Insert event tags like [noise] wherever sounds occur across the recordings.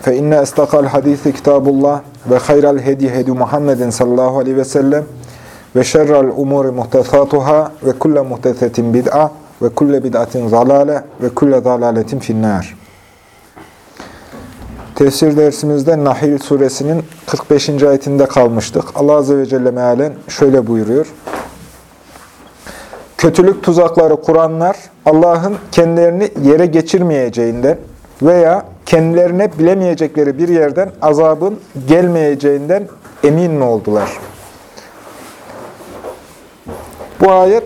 Fe inne estakal hadisi kitabullah ve hayral hedi hedi Muhammedin sallallahu aleyhi ve sellem ve şerrel umuri muhtesatuhâ ve kulle muhtesetin bid'a ve kulle bid'atin zalale ve kulle zalaletin finnâr. Tefsir dersimizde Nahil suresinin 45. ayetinde kalmıştık. Allah Azze ve Celle mealen şöyle buyuruyor. Kötülük tuzakları kuranlar Allah'ın kendilerini yere geçirmeyeceğinden veya kendilerine bilemeyecekleri bir yerden azabın gelmeyeceğinden emin mi oldular? Bu ayet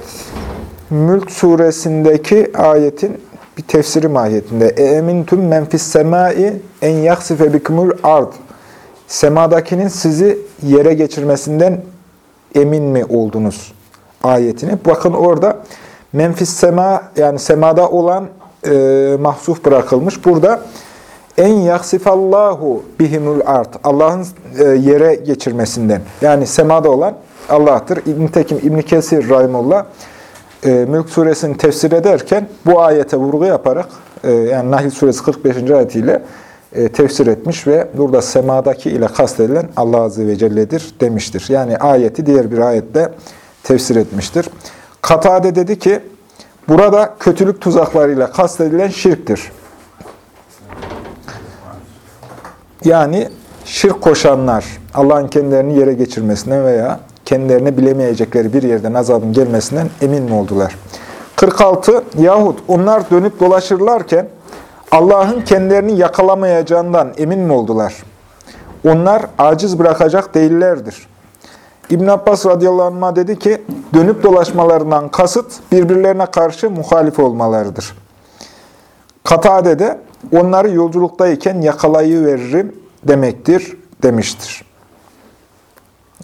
Mülk suresindeki ayetin bir tefsiri mahiyetinde. E emintum men fis semai en yaksife bikumul ard. Semadakinin sizi yere geçirmesinden emin mi oldunuz? Ayetini. Bakın orada menfis sema yani semada olan e, mahsuf bırakılmış. Burada en yaksifallahu bihimul art. Allah'ın e, yere geçirmesinden. Yani semada olan Allah'tır. Nitekim İbn Kesir Rahimullah e, Mülk suresini tefsir ederken bu ayete vurgu yaparak e, yani Nahl suresi 45. ayetiyle tefsir etmiş ve burada semadaki ile kastedilen Allah Azze ve Celle'dir demiştir. Yani ayeti diğer bir ayette tefsir etmiştir. Katade dedi ki burada kötülük tuzaklarıyla kastedilen şirktir. Yani şirk koşanlar Allah'ın kendilerini yere geçirmesinden veya kendilerine bilemeyecekleri bir yerden azabın gelmesinden emin mi oldular? 46. Yahut onlar dönüp dolaşırlarken Allah'ın kendilerini yakalamayacağından emin mi oldular? Onlar aciz bırakacak değillerdir. İbn Abbas radıyallahu anh dedi ki, dönüp dolaşmalarından kasıt birbirlerine karşı muhalif olmalarıdır. Katade de onları yolculuktayken yakalayıveririm demektir demiştir.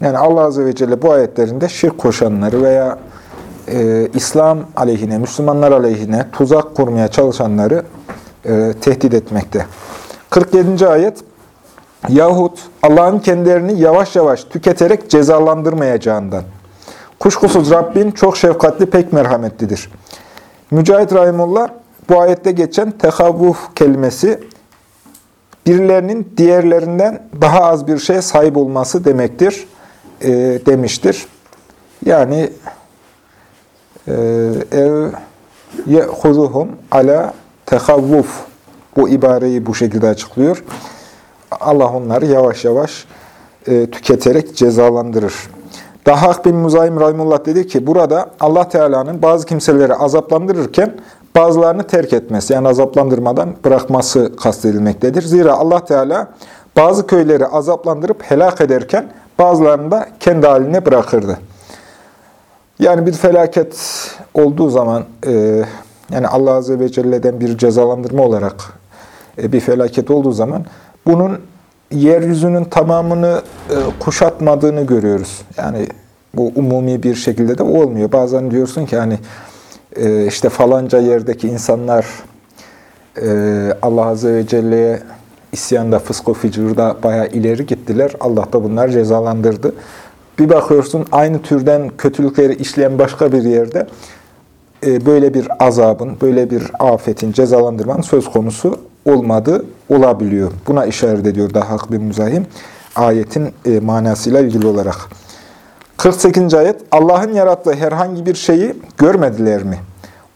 Yani Allah Azze ve Celle bu ayetlerinde şirk koşanları veya e, İslam aleyhine, Müslümanlar aleyhine tuzak kurmaya çalışanları e, tehdit etmekte. 47. ayet Yahut Allah'ın kendilerini yavaş yavaş tüketerek cezalandırmayacağından. Kuşkusuz Rabbin çok şefkatli, pek merhametlidir. Mücahit Rahimullah bu ayette geçen tehavvuf kelimesi birilerinin diğerlerinden daha az bir şeye sahip olması demektir e, demiştir. Yani e, ev yehuzuhum ala tehavvuf bu ibareyi bu şekilde açıklıyor. Allah onları yavaş yavaş e, tüketerek cezalandırır. Dahak bin Muzayim Rahimullah dedi ki burada Allah Teala'nın bazı kimseleri azaplandırırken bazılarını terk etmesi yani azaplandırmadan bırakması kastedilmektedir. Zira Allah Teala bazı köyleri azaplandırıp helak ederken bazılarını da kendi haline bırakırdı. Yani bir felaket olduğu zaman e, yani Allah Azze ve Celle'den bir cezalandırma olarak e, bir felaket olduğu zaman bunun yeryüzünün tamamını e, kuşatmadığını görüyoruz. Yani bu umumi bir şekilde de olmuyor. Bazen diyorsun ki hani e, işte falanca yerdeki insanlar e, Allah Azze ve Celle'ye isyanda, fısko ficurda bayağı ileri gittiler. Allah da bunları cezalandırdı. Bir bakıyorsun aynı türden kötülükleri işleyen başka bir yerde e, böyle bir azabın, böyle bir afetin, cezalandırmanın söz konusu olmadığı olabiliyor. Buna işaret ediyor daha hak bir müzahim ayetin e, manasıyla ilgili olarak. 48. ayet Allah'ın yarattığı herhangi bir şeyi görmediler mi?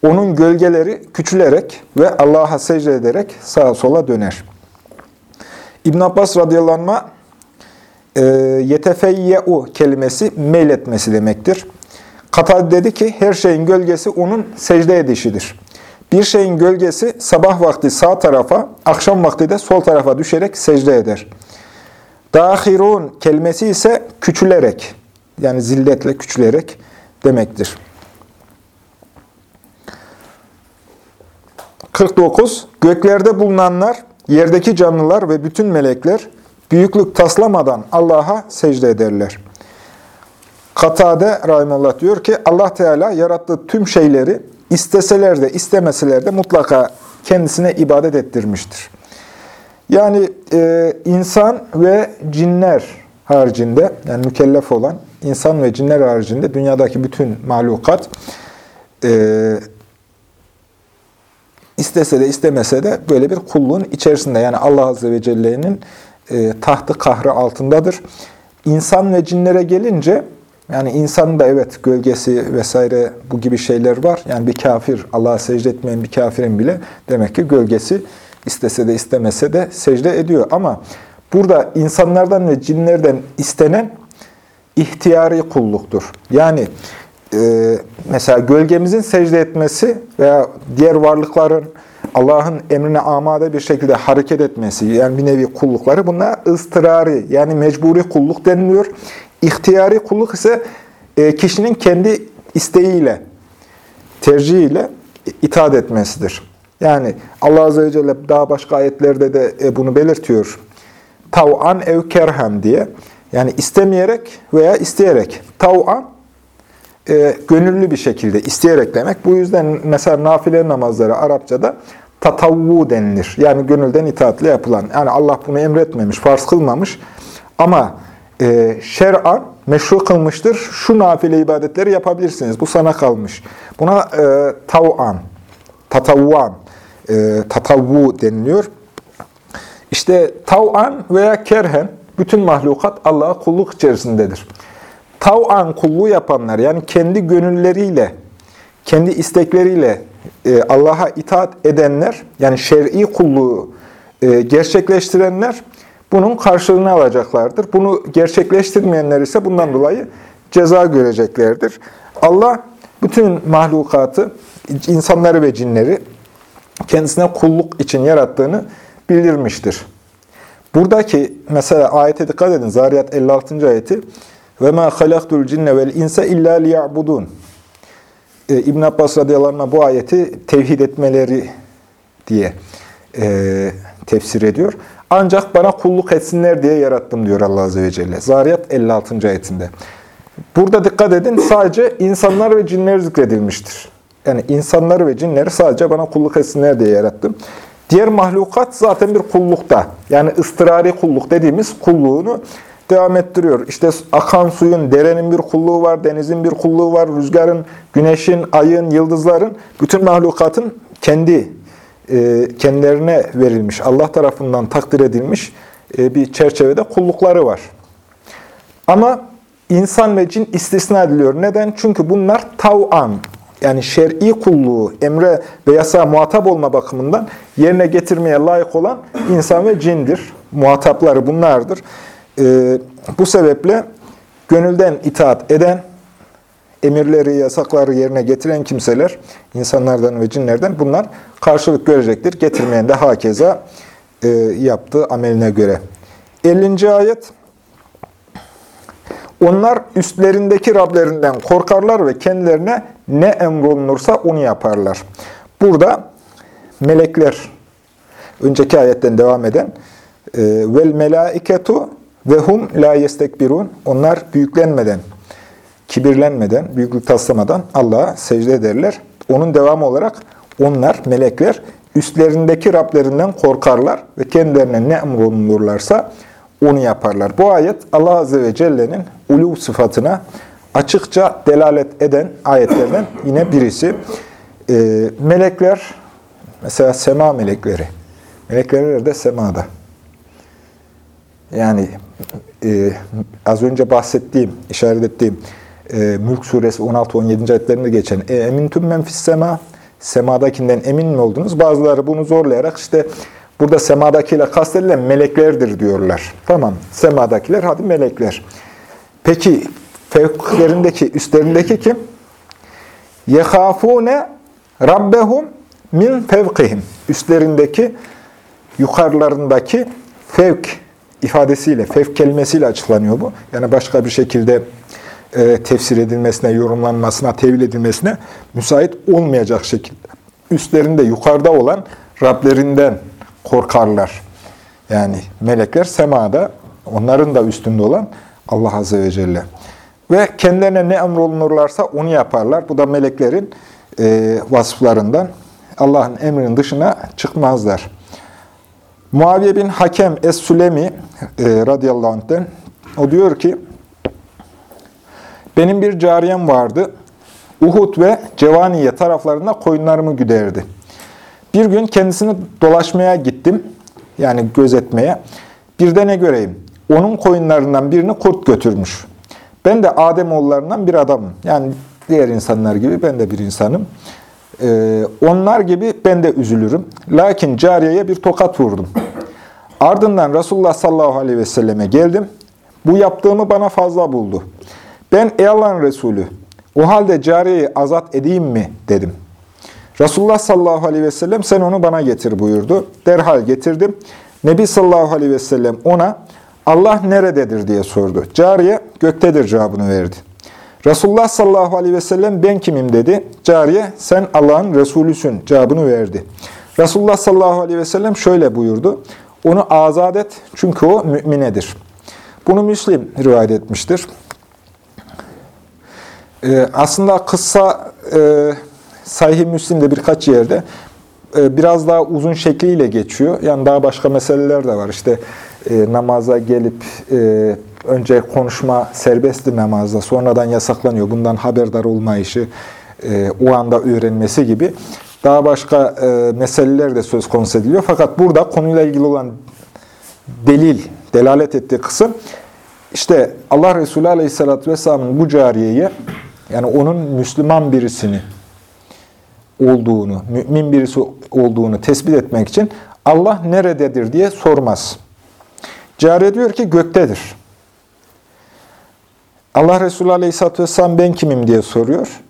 Onun gölgeleri küçülerek ve Allah'a secde ederek sağa sola döner. İbn Abbas radıyallahu anh e, kelimesi meyletmesi demektir. Katad dedi ki her şeyin gölgesi onun secde edişidir. Bir şeyin gölgesi sabah vakti sağ tarafa, akşam vakti de sol tarafa düşerek secde eder. Dahirun kelimesi ise küçülerek, yani zilletle küçülerek demektir. 49. Göklerde bulunanlar, yerdeki canlılar ve bütün melekler büyüklük taslamadan Allah'a secde ederler. Katade Rahimullah diyor ki Allah Teala yarattığı tüm şeyleri isteseler de istemeseler de mutlaka kendisine ibadet ettirmiştir. Yani e, insan ve cinler haricinde, yani mükellef olan insan ve cinler haricinde dünyadaki bütün mahlukat e, istese de istemese de böyle bir kulluğun içerisinde. Yani Allah Azze ve Celle'nin e, tahtı kahrı altındadır. İnsan ve cinlere gelince, yani insanın da evet gölgesi vesaire bu gibi şeyler var. Yani bir kafir, Allah'a secde etmeyen bir kafirin bile demek ki gölgesi istese de istemese de secde ediyor. Ama burada insanlardan ve cinlerden istenen ihtiyari kulluktur. Yani e, mesela gölgemizin secde etmesi veya diğer varlıkların Allah'ın emrine amade bir şekilde hareket etmesi, yani bir nevi kullukları bunlar ıstırari, yani mecburi kulluk deniliyor. İhtiyari kulluk ise e, kişinin kendi isteğiyle, tercihiyle itaat etmesidir. Yani Allah Azze ve Celle daha başka ayetlerde de e, bunu belirtiyor. Tav'an ev kerhem diye. Yani istemeyerek veya isteyerek. Tav'an e, gönüllü bir şekilde, isteyerek demek. Bu yüzden mesela nafile namazları Arapçada tatavvu denilir. Yani gönülden itaatle yapılan. Yani Allah bunu emretmemiş, farz kılmamış. Ama e, şer'an meşru kılmıştır. Şu nafile ibadetleri yapabilirsiniz. Bu sana kalmış. Buna e, tav'an, tatavvan, e, tatavvu deniliyor. İşte tav'an veya kerhen bütün mahlukat Allah'a kulluk içerisindedir. Tav'an kulluğu yapanlar yani kendi gönülleriyle, kendi istekleriyle e, Allah'a itaat edenler, yani şer'i kulluğu e, gerçekleştirenler bunun karşılığını alacaklardır. Bunu gerçekleştirmeyenler ise bundan dolayı ceza göreceklerdir. Allah bütün mahlukatı, insanları ve cinleri kendisine kulluk için yarattığını bildirmiştir. Buradaki mesela ayete dikkat edin. Zariyat 56. ayeti. Ve ma halaktul cinne vel insa illa liya'budun. Ee, İbn Abbas radıyallahu bu ayeti tevhid etmeleri diye e, tefsir ediyor. Ancak bana kulluk etsinler diye yarattım diyor Allah Azze ve Celle. Zariyat 56. ayetinde. Burada dikkat edin sadece insanlar ve cinler zikredilmiştir. Yani insanları ve cinleri sadece bana kulluk etsinler diye yarattım. Diğer mahlukat zaten bir kullukta. Yani ıstırari kulluk dediğimiz kulluğunu devam ettiriyor. İşte akan suyun, derenin bir kulluğu var, denizin bir kulluğu var, rüzgarın, güneşin, ayın, yıldızların, bütün mahlukatın kendi e, kendilerine verilmiş, Allah tarafından takdir edilmiş e, bir çerçevede kullukları var. Ama insan ve cin istisna ediliyor. Neden? Çünkü bunlar tav'an, yani şer'i kulluğu, emre ve yasa muhatap olma bakımından yerine getirmeye layık olan insan ve cindir. Muhatapları bunlardır. Ee, bu sebeple gönülden itaat eden, emirleri, yasakları yerine getiren kimseler, insanlardan ve cinlerden bunlar karşılık görecektir. Getirmeyen de hakeza e, yaptığı ameline göre. 50. ayet onlar üstlerindeki Rablerinden korkarlar ve kendilerine ne emrolunursa onu yaparlar. Burada melekler, önceki ayetten devam eden e, vel melaiketu ve hum la yestekbirun. Onlar büyüklenmeden, kibirlenmeden, büyüklük taslamadan Allah'a secde ederler. Onun devamı olarak onlar, melekler, üstlerindeki Rablerinden korkarlar ve kendilerine ne emrolunurlarsa onu yaparlar. Bu ayet Allah Azze ve Celle'nin ulu sıfatına açıkça delalet eden ayetlerden yine birisi. E, melekler, mesela sema melekleri. Melekler de semada yani e, az önce bahsettiğim, işaret ettiğim e, Mülk Suresi 16-17. ayetlerinde geçen e, emin tüm menfis sema semadakinden emin mi oldunuz? Bazıları bunu zorlayarak işte burada semadakiyle kastedilen meleklerdir diyorlar. Tamam semadakiler hadi melekler. Peki fevklerindeki, üstlerindeki kim? Yekâfûne rabbehum min fevkihim. Üstlerindeki, yukarılarındaki fevk ifadesiyle, fevk kelimesiyle açıklanıyor bu. Yani başka bir şekilde e, tefsir edilmesine, yorumlanmasına, tevil edilmesine müsait olmayacak şekilde. Üstlerinde yukarıda olan Rablerinden korkarlar. Yani melekler semada, onların da üstünde olan Allah Azze ve Celle. ve kendilerine ne emrolunurlarsa onu yaparlar. Bu da meleklerin e, vasıflarından. Allah'ın emrinin dışına çıkmazlar. Muaviye bin Hakem Es-Sülemi e, radıyallahu anh'ten o diyor ki benim bir cariyem vardı. Uhud ve Cevaniye taraflarında koyunlarımı güderdi. Bir gün kendisini dolaşmaya gittim. Yani gözetmeye. Bir de ne göreyim? Onun koyunlarından birini kurt götürmüş. Ben de Ademoğullarından bir adamım. Yani diğer insanlar gibi ben de bir insanım. Ee, onlar gibi ben de üzülürüm. Lakin cariyeye bir tokat vurdum. Ardından Resulullah sallallahu aleyhi ve selleme geldim. Bu yaptığımı bana fazla buldu. Ben ey Allah'ın Resulü, o halde cariyeyi azat edeyim mi dedim. Resulullah sallallahu aleyhi ve sellem sen onu bana getir buyurdu. Derhal getirdim. Nebi sallallahu aleyhi ve sellem ona Allah nerededir diye sordu. Cariye göktedir cevabını verdi. Resulullah sallallahu aleyhi ve sellem ben kimim dedi. Cariye sen Allah'ın Resulüsün cevabını verdi. Resulullah sallallahu aleyhi ve sellem şöyle buyurdu. Onu azat et çünkü o müminedir. Bunu Müslim rivayet etmiştir. Ee, aslında kıssa e, Sahih-i Müslim'de birkaç yerde e, biraz daha uzun şekliyle geçiyor. Yani daha başka meseleler de var. İşte e, namaza gelip e, önce konuşma serbestti namazda, sonradan yasaklanıyor. Bundan haberdar olmayışı, e, o anda öğrenmesi gibi daha başka e, meseleler de söz konusu ediliyor. Fakat burada konuyla ilgili olan delil, delalet ettiği kısım işte Allah Resulü Aleyhisselatü Vesselam'ın bu cariyeyi yani onun Müslüman birisini olduğunu, mümin birisi olduğunu tespit etmek için Allah nerededir diye sormaz. Cariye diyor ki göktedir. Allah Resulü Aleyhisselatü Vesselam ben kimim diye soruyor.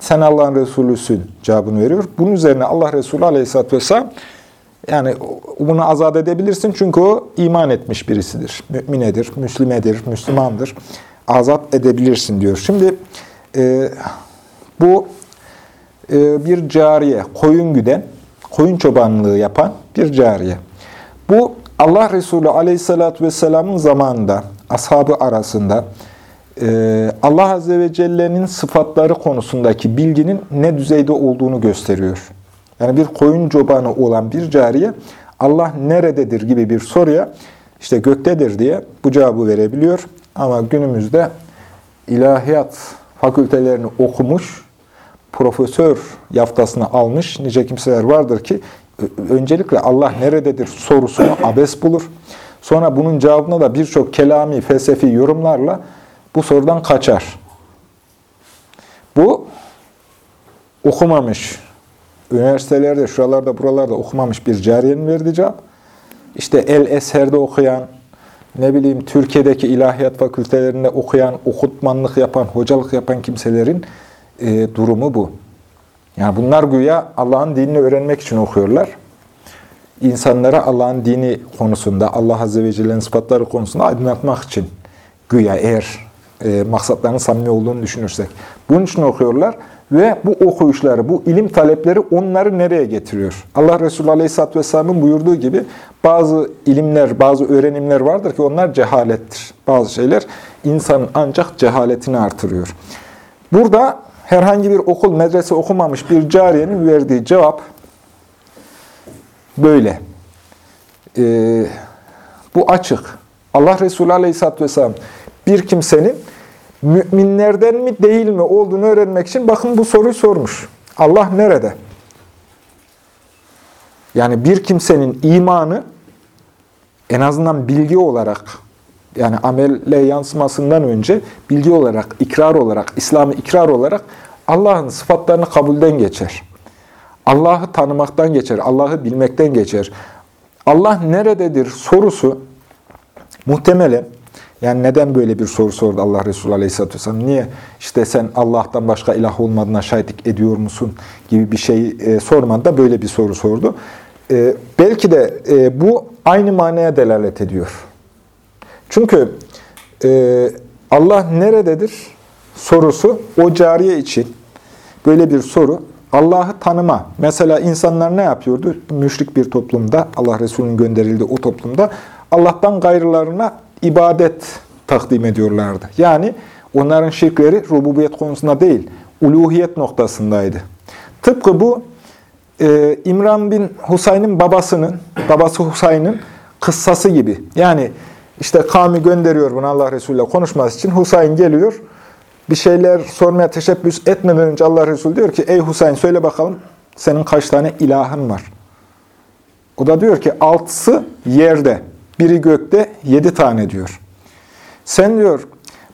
Sen Allah'ın Resulüsün cevabını veriyor. Bunun üzerine Allah Resulü Aleyhisselatü Vesselam yani bunu azat edebilirsin çünkü o iman etmiş birisidir. Müminedir, Müslümedir, Müslümandır. Azat edebilirsin diyor. Şimdi e, bu e, bir cariye, koyun güden, koyun çobanlığı yapan bir cariye. Bu Allah Resulü Aleyhisselatü Vesselam'ın zamanında, ashabı arasında e, Allah Azze ve Celle'nin sıfatları konusundaki bilginin ne düzeyde olduğunu gösteriyor. Yani bir koyun çobanı olan bir cariye Allah nerededir gibi bir soruya işte göktedir diye bu cevabı verebiliyor. Ama günümüzde ilahiyat fakültelerini okumuş, profesör yaftasını almış nice kimseler vardır ki öncelikle Allah nerededir sorusunu abes bulur. Sonra bunun cevabına da birçok kelami, felsefi yorumlarla bu sorudan kaçar. Bu okumamış, üniversitelerde, şuralarda, buralarda okumamış bir cariyenin verdiği cevap. İşte El Eser'de okuyan, ne bileyim Türkiye'deki ilahiyat fakültelerinde okuyan, okutmanlık yapan, hocalık yapan kimselerin e, durumu bu. Yani bunlar güya Allah'ın dinini öğrenmek için okuyorlar. İnsanlara Allah'ın dini konusunda, Allah Azze ve Celle'nin sıfatları konusunda aydınlatmak için güya eğer e, maksatlarının samimi olduğunu düşünürsek. Bunun için okuyorlar ve bu okuyuşları, bu ilim talepleri onları nereye getiriyor? Allah Resulü Aleyhisselatü Vesselam'ın buyurduğu gibi bazı ilimler, bazı öğrenimler vardır ki onlar cehalettir. Bazı şeyler insanın ancak cehaletini artırıyor. Burada herhangi bir okul, medrese okumamış bir cariyenin verdiği cevap böyle. Ee, bu açık. Allah Resulü Aleyhisselatü Vesselam bir kimsenin müminlerden mi değil mi olduğunu öğrenmek için bakın bu soruyu sormuş. Allah nerede? Yani bir kimsenin imanı en azından bilgi olarak yani amelle yansımasından önce bilgi olarak, ikrar olarak, İslam'ı ikrar olarak Allah'ın sıfatlarını kabulden geçer. Allah'ı tanımaktan geçer, Allah'ı bilmekten geçer. Allah nerededir sorusu muhtemelen yani neden böyle bir soru sordu Allah Resulü Aleyhisselatü Vesselam? Niye işte sen Allah'tan başka ilah olmadığına şahitlik ediyor musun gibi bir şey e, sormadı böyle bir soru sordu. E, belki de e, bu aynı manaya delalet ediyor. Çünkü e, Allah nerededir sorusu o cariye için böyle bir soru. Allah'ı tanıma. Mesela insanlar ne yapıyordu? Müşrik bir toplumda, Allah Resulü'nün gönderildiği o toplumda Allah'tan gayrılarına ibadet takdim ediyorlardı. Yani onların şirkleri rububiyet konusunda değil, uluhiyet noktasındaydı. Tıpkı bu e, İmran bin Husayn'ın babasının, babası Husayn'ın kıssası gibi. Yani işte kavmi gönderiyor bunu Allah Resulü ile konuşması için. Husayn geliyor, bir şeyler sormaya teşebbüs etmeden önce Allah Resulü diyor ki, ey Husayn söyle bakalım senin kaç tane ilahın var? O da diyor ki altısı yerde, biri gökte, yedi tane diyor. Sen diyor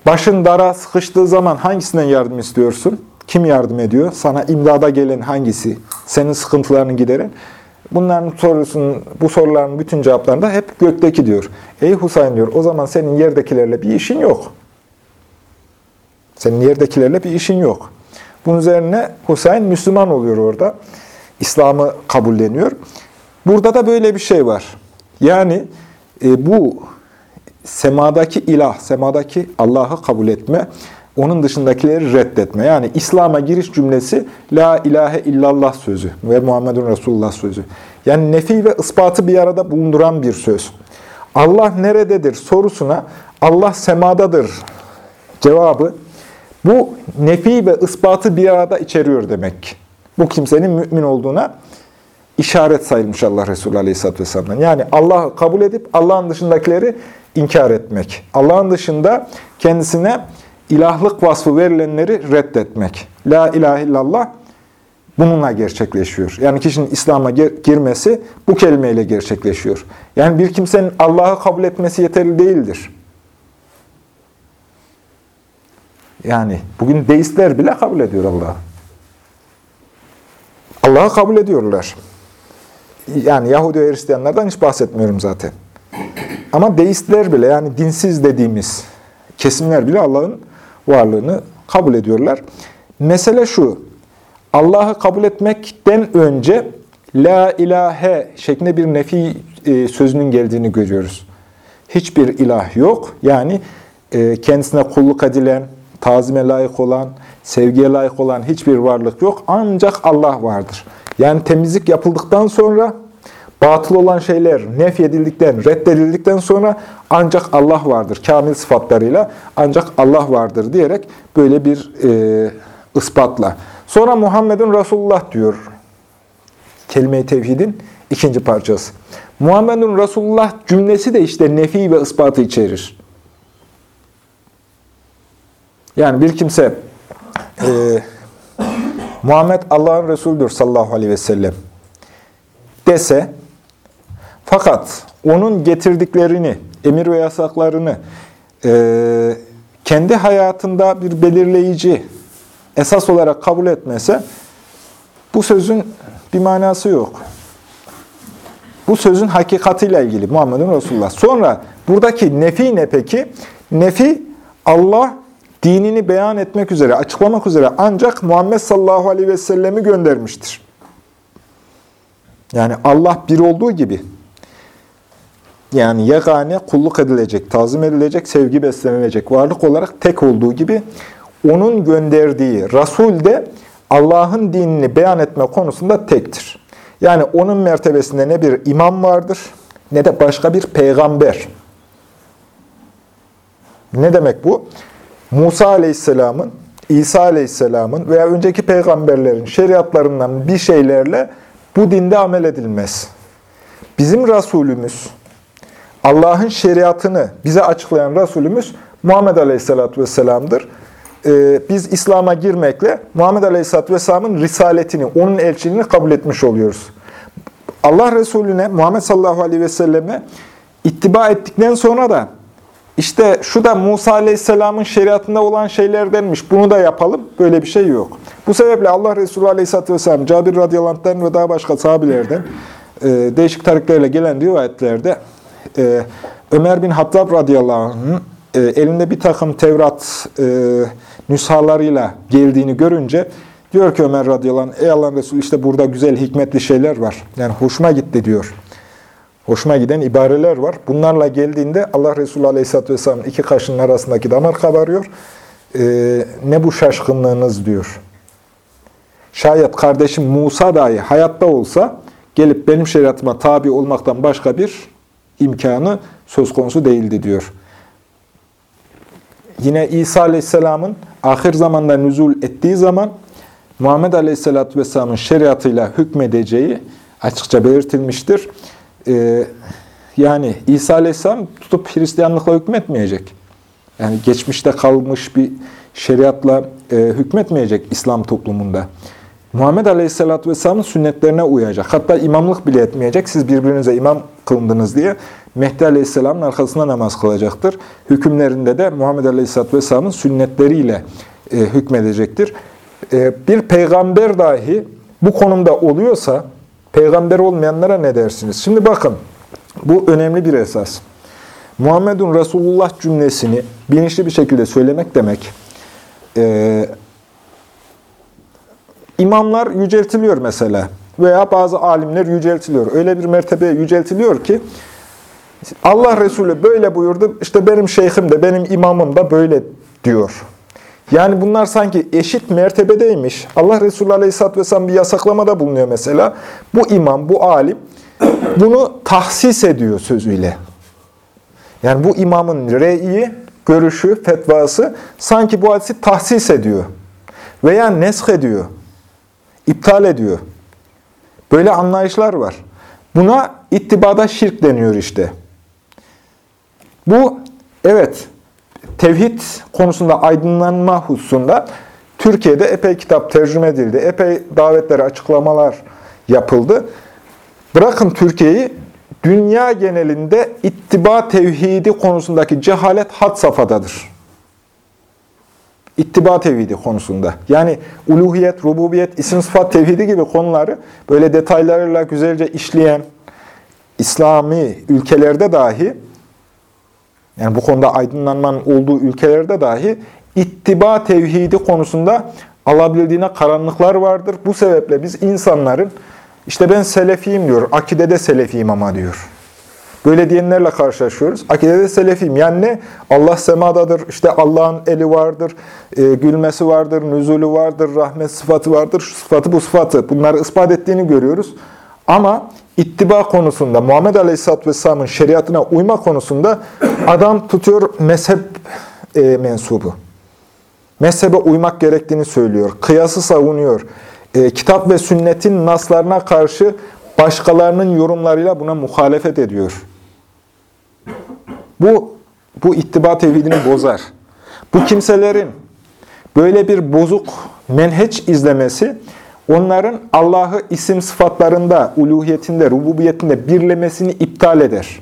başın dara sıkıştığı zaman hangisinden yardım istiyorsun? Kim yardım ediyor? Sana imdada gelen hangisi? Senin sıkıntılarını gideren? Bunların sorusunun, bu soruların bütün cevaplarında hep gökteki diyor. Ey Husayn diyor, o zaman senin yerdekilerle bir işin yok. Senin yerdekilerle bir işin yok. Bunun üzerine Husayn Müslüman oluyor orada. İslam'ı kabulleniyor. Burada da böyle bir şey var. Yani e, bu semadaki ilah, semadaki Allah'ı kabul etme, onun dışındakileri reddetme. Yani İslam'a giriş cümlesi La ilahe illallah sözü ve Muhammedun Resulullah sözü. Yani nefi ve ispatı bir arada bulunduran bir söz. Allah nerededir sorusuna Allah semadadır cevabı bu nefi ve ispatı bir arada içeriyor demek. Bu kimsenin mümin olduğuna işaret sayılmış Allah Resulü Aleyhisselatü Vesselam'dan. Yani Allah'ı kabul edip Allah'ın dışındakileri inkar etmek. Allah'ın dışında kendisine ilahlık vasfı verilenleri reddetmek. La ilahe illallah bununla gerçekleşiyor. Yani kişinin İslam'a girmesi bu kelimeyle gerçekleşiyor. Yani bir kimsenin Allah'ı kabul etmesi yeterli değildir. Yani bugün deistler bile kabul ediyor Allah'ı. Allah'ı kabul ediyorlar. Yani Yahudi ve Hristiyanlardan hiç bahsetmiyorum zaten. Ama deistler bile yani dinsiz dediğimiz kesimler bile Allah'ın varlığını kabul ediyorlar. Mesele şu, Allah'ı kabul etmekten önce La ilahe şeklinde bir nefi e, sözünün geldiğini görüyoruz. Hiçbir ilah yok. Yani e, kendisine kulluk edilen, tazime layık olan, sevgiye layık olan hiçbir varlık yok. Ancak Allah vardır. Yani temizlik yapıldıktan sonra batıl olan şeyler nefyedildikten, reddedildikten sonra ancak Allah vardır. Kamil sıfatlarıyla ancak Allah vardır diyerek böyle bir e, ispatla. Sonra Muhammed'in Resulullah diyor. Kelime-i Tevhid'in ikinci parçası. Muhammedun Resulullah cümlesi de işte nefi ve ispatı içerir. Yani bir kimse e, Muhammed Allah'ın Resulüdür sallallahu aleyhi ve sellem dese fakat onun getirdiklerini, emir ve yasaklarını e, kendi hayatında bir belirleyici esas olarak kabul etmese bu sözün bir manası yok. Bu sözün hakikatiyle ilgili Muhammedun Resulullah. Sonra buradaki nefi ne peki? Nefi Allah dinini beyan etmek üzere, açıklamak üzere ancak Muhammed sallallahu aleyhi ve sellemi göndermiştir. Yani Allah bir olduğu gibi yani yegane kulluk edilecek, tazim edilecek, sevgi beslenilecek varlık olarak tek olduğu gibi onun gönderdiği Resul de Allah'ın dinini beyan etme konusunda tektir. Yani onun mertebesinde ne bir imam vardır ne de başka bir peygamber. Ne demek bu? Musa Aleyhisselam'ın, İsa Aleyhisselam'ın veya önceki peygamberlerin şeriatlarından bir şeylerle bu dinde amel edilmez. Bizim Resulümüz, Allah'ın şeriatını bize açıklayan Resulümüz Muhammed Aleyhisselatü Vesselam'dır. Ee, biz İslam'a girmekle Muhammed Aleyhisselatü Vesselam'ın risaletini, onun elçiliğini kabul etmiş oluyoruz. Allah Resulüne, Muhammed sallallahu aleyhi ve selleme ittiba ettikten sonra da işte şu da Musa Aleyhisselam'ın şeriatında olan şeylerdenmiş, bunu da yapalım. Böyle bir şey yok. Bu sebeple Allah Resulü Aleyhisselatü Vesselam, Cabir radıyallahu ve daha başka sahabilerden e, değişik tariklerle gelen rivayetlerde e, Ömer bin Hattab radıyallahu anh'ın e, elinde bir takım Tevrat e, nüshalarıyla geldiğini görünce diyor ki Ömer radıyallahu anh, ey Allah'ın Resulü işte burada güzel hikmetli şeyler var. Yani hoşuma gitti diyor. Hoşuma giden ibareler var. Bunlarla geldiğinde Allah Resulü Aleyhisselatü Vesselam'ın iki kaşının arasındaki damar kabarıyor. Ee, ne bu şaşkınlığınız diyor. Şayet kardeşim Musa dahi hayatta olsa gelip benim şeriatıma tabi olmaktan başka bir imkanı söz konusu değildi diyor. yine İsa Aleyhisselam'ın ahir zamanda nüzul ettiği zaman Muhammed Aleyhisselatü Vesselam'ın şeriatıyla hükmedeceği açıkça belirtilmiştir. Ee, yani İsa Aleyhisselam tutup Hristiyanlıkla hükmetmeyecek. Yani geçmişte kalmış bir şeriatla e, hükmetmeyecek İslam toplumunda. Muhammed Aleyhisselatü Vesselam'ın sünnetlerine uyacak. Hatta imamlık bile etmeyecek. Siz birbirinize imam kılındınız diye Mehdi Aleyhisselam'ın arkasında namaz kılacaktır. Hükümlerinde de Muhammed Aleyhisselatü Vesselam'ın sünnetleriyle e, hükmedecektir. E, bir peygamber dahi bu konumda oluyorsa, peygamber olmayanlara ne dersiniz? Şimdi bakın, bu önemli bir esas. Muhammedun Resulullah cümlesini bilinçli bir şekilde söylemek demek, e, imamlar yüceltiliyor mesela veya bazı alimler yüceltiliyor. Öyle bir mertebeye yüceltiliyor ki, Allah Resulü böyle buyurdu, işte benim şeyhim de, benim imamım da böyle diyor. Yani bunlar sanki eşit mertebedeymiş. Allah Resulü Aleyhisselatü Vesselam bir yasaklamada bulunuyor mesela. Bu imam, bu alim bunu tahsis ediyor sözüyle. Yani bu imamın reyi, görüşü, fetvası sanki bu hadisi tahsis ediyor. Veya nesk ediyor. iptal ediyor. Böyle anlayışlar var. Buna ittibada şirk deniyor işte. Bu, evet, tevhid konusunda aydınlanma hususunda Türkiye'de epey kitap tercüme edildi. Epey davetleri, açıklamalar yapıldı. Bırakın Türkiye'yi, dünya genelinde ittiba tevhidi konusundaki cehalet had safhadadır. İttiba tevhidi konusunda. Yani uluhiyet, rububiyet, isim sıfat tevhidi gibi konuları böyle detaylarıyla güzelce işleyen İslami ülkelerde dahi yani bu konuda aydınlanmanın olduğu ülkelerde dahi ittiba tevhidi konusunda alabildiğine karanlıklar vardır. Bu sebeple biz insanların işte ben selefiyim diyor, akidede selefiyim ama diyor. Böyle diyenlerle karşılaşıyoruz. Akidede selefiyim. Yani ne? Allah semadadır, işte Allah'ın eli vardır, e, gülmesi vardır, nüzulü vardır, rahmet sıfatı vardır, şu sıfatı bu sıfatı. Bunları ispat ettiğini görüyoruz. Ama ittiba konusunda, Muhammed Aleyhisselatü Vesselam'ın şeriatına uyma konusunda adam tutuyor mezhep e, mensubu. Mezhebe uymak gerektiğini söylüyor. Kıyası savunuyor. E, kitap ve sünnetin naslarına karşı başkalarının yorumlarıyla buna muhalefet ediyor. Bu, bu ittiba tevhidini bozar. Bu kimselerin böyle bir bozuk menheç izlemesi, onların Allah'ı isim sıfatlarında, uluhiyetinde, rububiyetinde birlemesini iptal eder.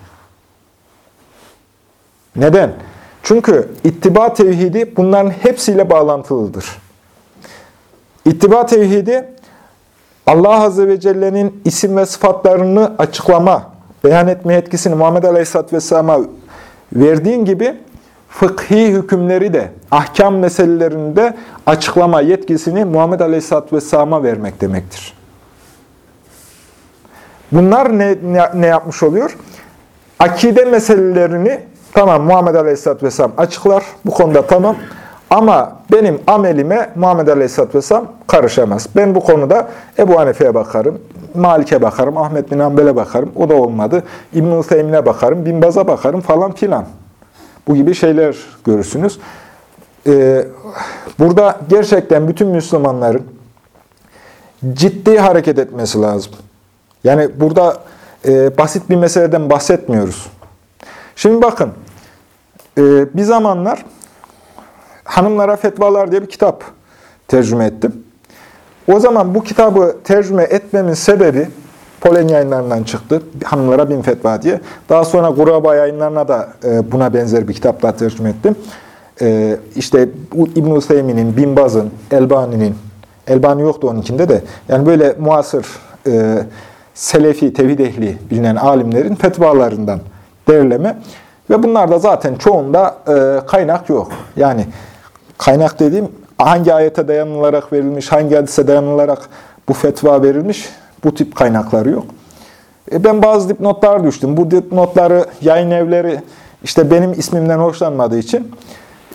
Neden? Çünkü ittiba tevhidi bunların hepsiyle bağlantılıdır. İttiba tevhidi Allah Azze ve Celle'nin isim ve sıfatlarını açıklama, beyan etme etkisini Muhammed Aleyhisselatü Vesselam'a verdiğin gibi fıkhi hükümleri de, ahkam meselelerinde açıklama yetkisini Muhammed Aleyhisselatü Vesselam'a vermek demektir. Bunlar ne, ne, ne yapmış oluyor? Akide meselelerini tamam Muhammed Aleyhisselatü Vesselam açıklar, bu konuda tamam. Ama benim amelime Muhammed Aleyhisselatü Vesselam karışamaz. Ben bu konuda Ebu Hanife'ye bakarım, Malik'e bakarım, Ahmet bin Hanbel'e bakarım. O da olmadı. İbn-i bakarım, Bin Baz'a bakarım falan filan. Bu gibi şeyler görürsünüz. Ee, burada gerçekten bütün Müslümanların ciddi hareket etmesi lazım. Yani burada e, basit bir meseleden bahsetmiyoruz. Şimdi bakın, e, bir zamanlar Hanımlara Fetvalar diye bir kitap tercüme ettim. O zaman bu kitabı tercüme etmemin sebebi Polen yayınlarından çıktı. Hanımlara bin fetva diye. Daha sonra Kuraba yayınlarına da e, buna benzer bir kitapla tercüme ettim. E, işte İbn-i Seymi'nin, Bin Baz'ın, Elbani'nin, Elbani yoktu onunkinde de. Yani böyle muasır, e, Selefi, tevhid ehli bilinen alimlerin fetvalarından derleme. Ve bunlarda zaten çoğunda kaynak yok. Yani kaynak dediğim hangi ayete dayanılarak verilmiş, hangi hadise dayanılarak bu fetva verilmiş bu tip kaynakları yok. E ben bazı dipnotlar düştüm. Bu dipnotları yayın evleri işte benim ismimden hoşlanmadığı için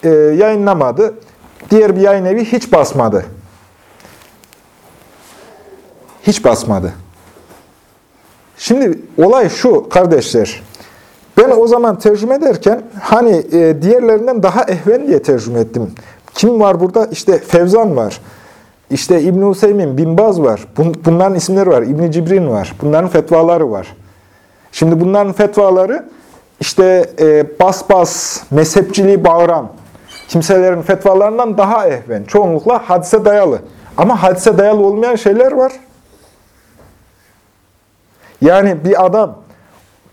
e, yayınlamadı. Diğer bir yayın evi hiç basmadı. Hiç basmadı. Şimdi olay şu kardeşler. Ben o zaman tercüme ederken hani e, diğerlerinden daha ehven diye tercüme ettim. Kim var burada? İşte Fevzan var. İşte İbn-i Hüseyin, Binbaz var. Bun, bunların isimleri var. İbn Cibrin var. Bunların fetvaları var. Şimdi bunların fetvaları işte e, bas bas, mezhepçiliği bağıran kimselerin fetvalarından daha ehven. Çoğunlukla hadise dayalı. Ama hadise dayalı olmayan şeyler var. Yani bir adam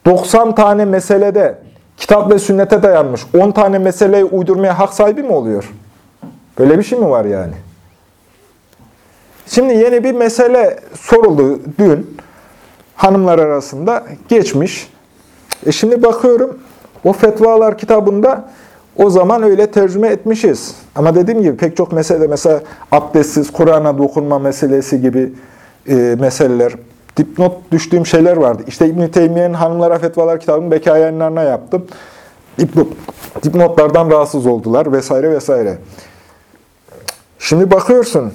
90 tane meselede kitap ve sünnete dayanmış 10 tane meseleyi uydurmaya hak sahibi mi oluyor? Böyle bir şey mi var yani? Şimdi yeni bir mesele soruldu dün hanımlar arasında geçmiş. E şimdi bakıyorum o fetvalar kitabında o zaman öyle tercüme etmişiz. Ama dediğim gibi pek çok mesele mesela abdestsiz Kur'an'a dokunma meselesi gibi e, meseleler dipnot düştüğüm şeyler vardı. İşte İbn-i Teymiye'nin Hanımlara Fetvalar kitabını Beki yayınlarına yaptım. Dipnot, dipnotlardan rahatsız oldular vesaire vesaire. Şimdi bakıyorsun,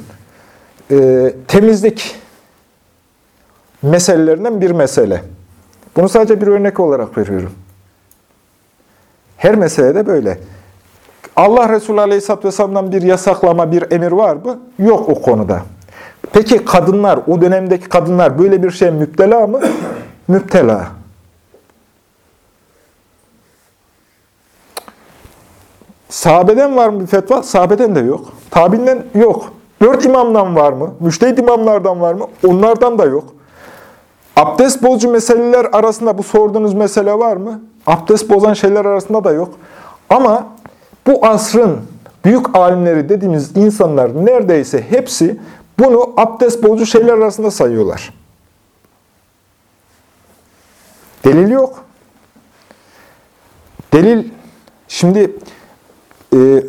e, temizlik meselelerinden bir mesele. Bunu sadece bir örnek olarak veriyorum. Her meselede böyle. Allah Resulü Aleyhisselatü Vesselam'dan bir yasaklama, bir emir var mı? Yok o konuda. Peki kadınlar, o dönemdeki kadınlar böyle bir şeye müptela mı? [coughs] müptela. Sahabeden var mı bir fetva? Sahabeden de yok. Tabinden yok. Dört imamdan var mı? Müştehit imamlardan var mı? Onlardan da yok. Abdest bozucu meseleler arasında bu sorduğunuz mesele var mı? Abdest bozan şeyler arasında da yok. Ama bu asrın büyük alimleri dediğimiz insanlar neredeyse hepsi bunu abdest bozucu şeyler arasında sayıyorlar. Delil yok. Delil, şimdi e,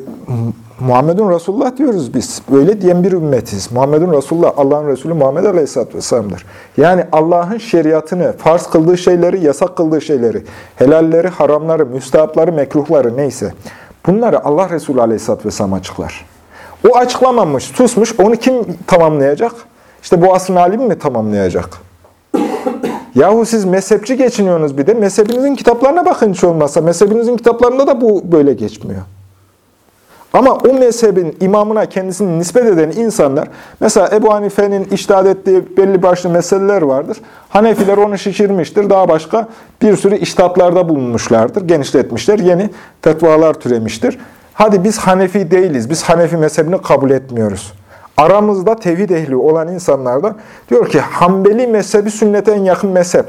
Muhammedun Resulullah diyoruz biz. Böyle diyen bir ümmetiz. Muhammedun Resulullah, Allah'ın Resulü Muhammed Aleyhisselatü Vesselam'dır. Yani Allah'ın şeriatını, farz kıldığı şeyleri, yasak kıldığı şeyleri, helalleri, haramları, müstahapları, mekruhları neyse. Bunları Allah Resulü Aleyhisselatü Vesselam açıklar. O açıklamamış, susmuş. Onu kim tamamlayacak? İşte bu asrın alimi mi tamamlayacak? [coughs] Yahu siz mezhepçi geçiniyorsunuz bir de. Mezhebinizin kitaplarına bakın hiç olmazsa. Mezhebinizin kitaplarında da bu böyle geçmiyor. Ama o mezhebin imamına kendisini nispet eden insanlar, mesela Ebu Hanife'nin iştahat ettiği belli başlı meseleler vardır. Hanefiler onu şişirmiştir, daha başka bir sürü iştahatlarda bulunmuşlardır, genişletmişler, yeni fetvalar türemiştir. Hadi biz Hanefi değiliz, biz Hanefi mezhebini kabul etmiyoruz. Aramızda tevhid ehli olan insanlar da diyor ki Hanbeli mezhebi sünnete en yakın mezhep.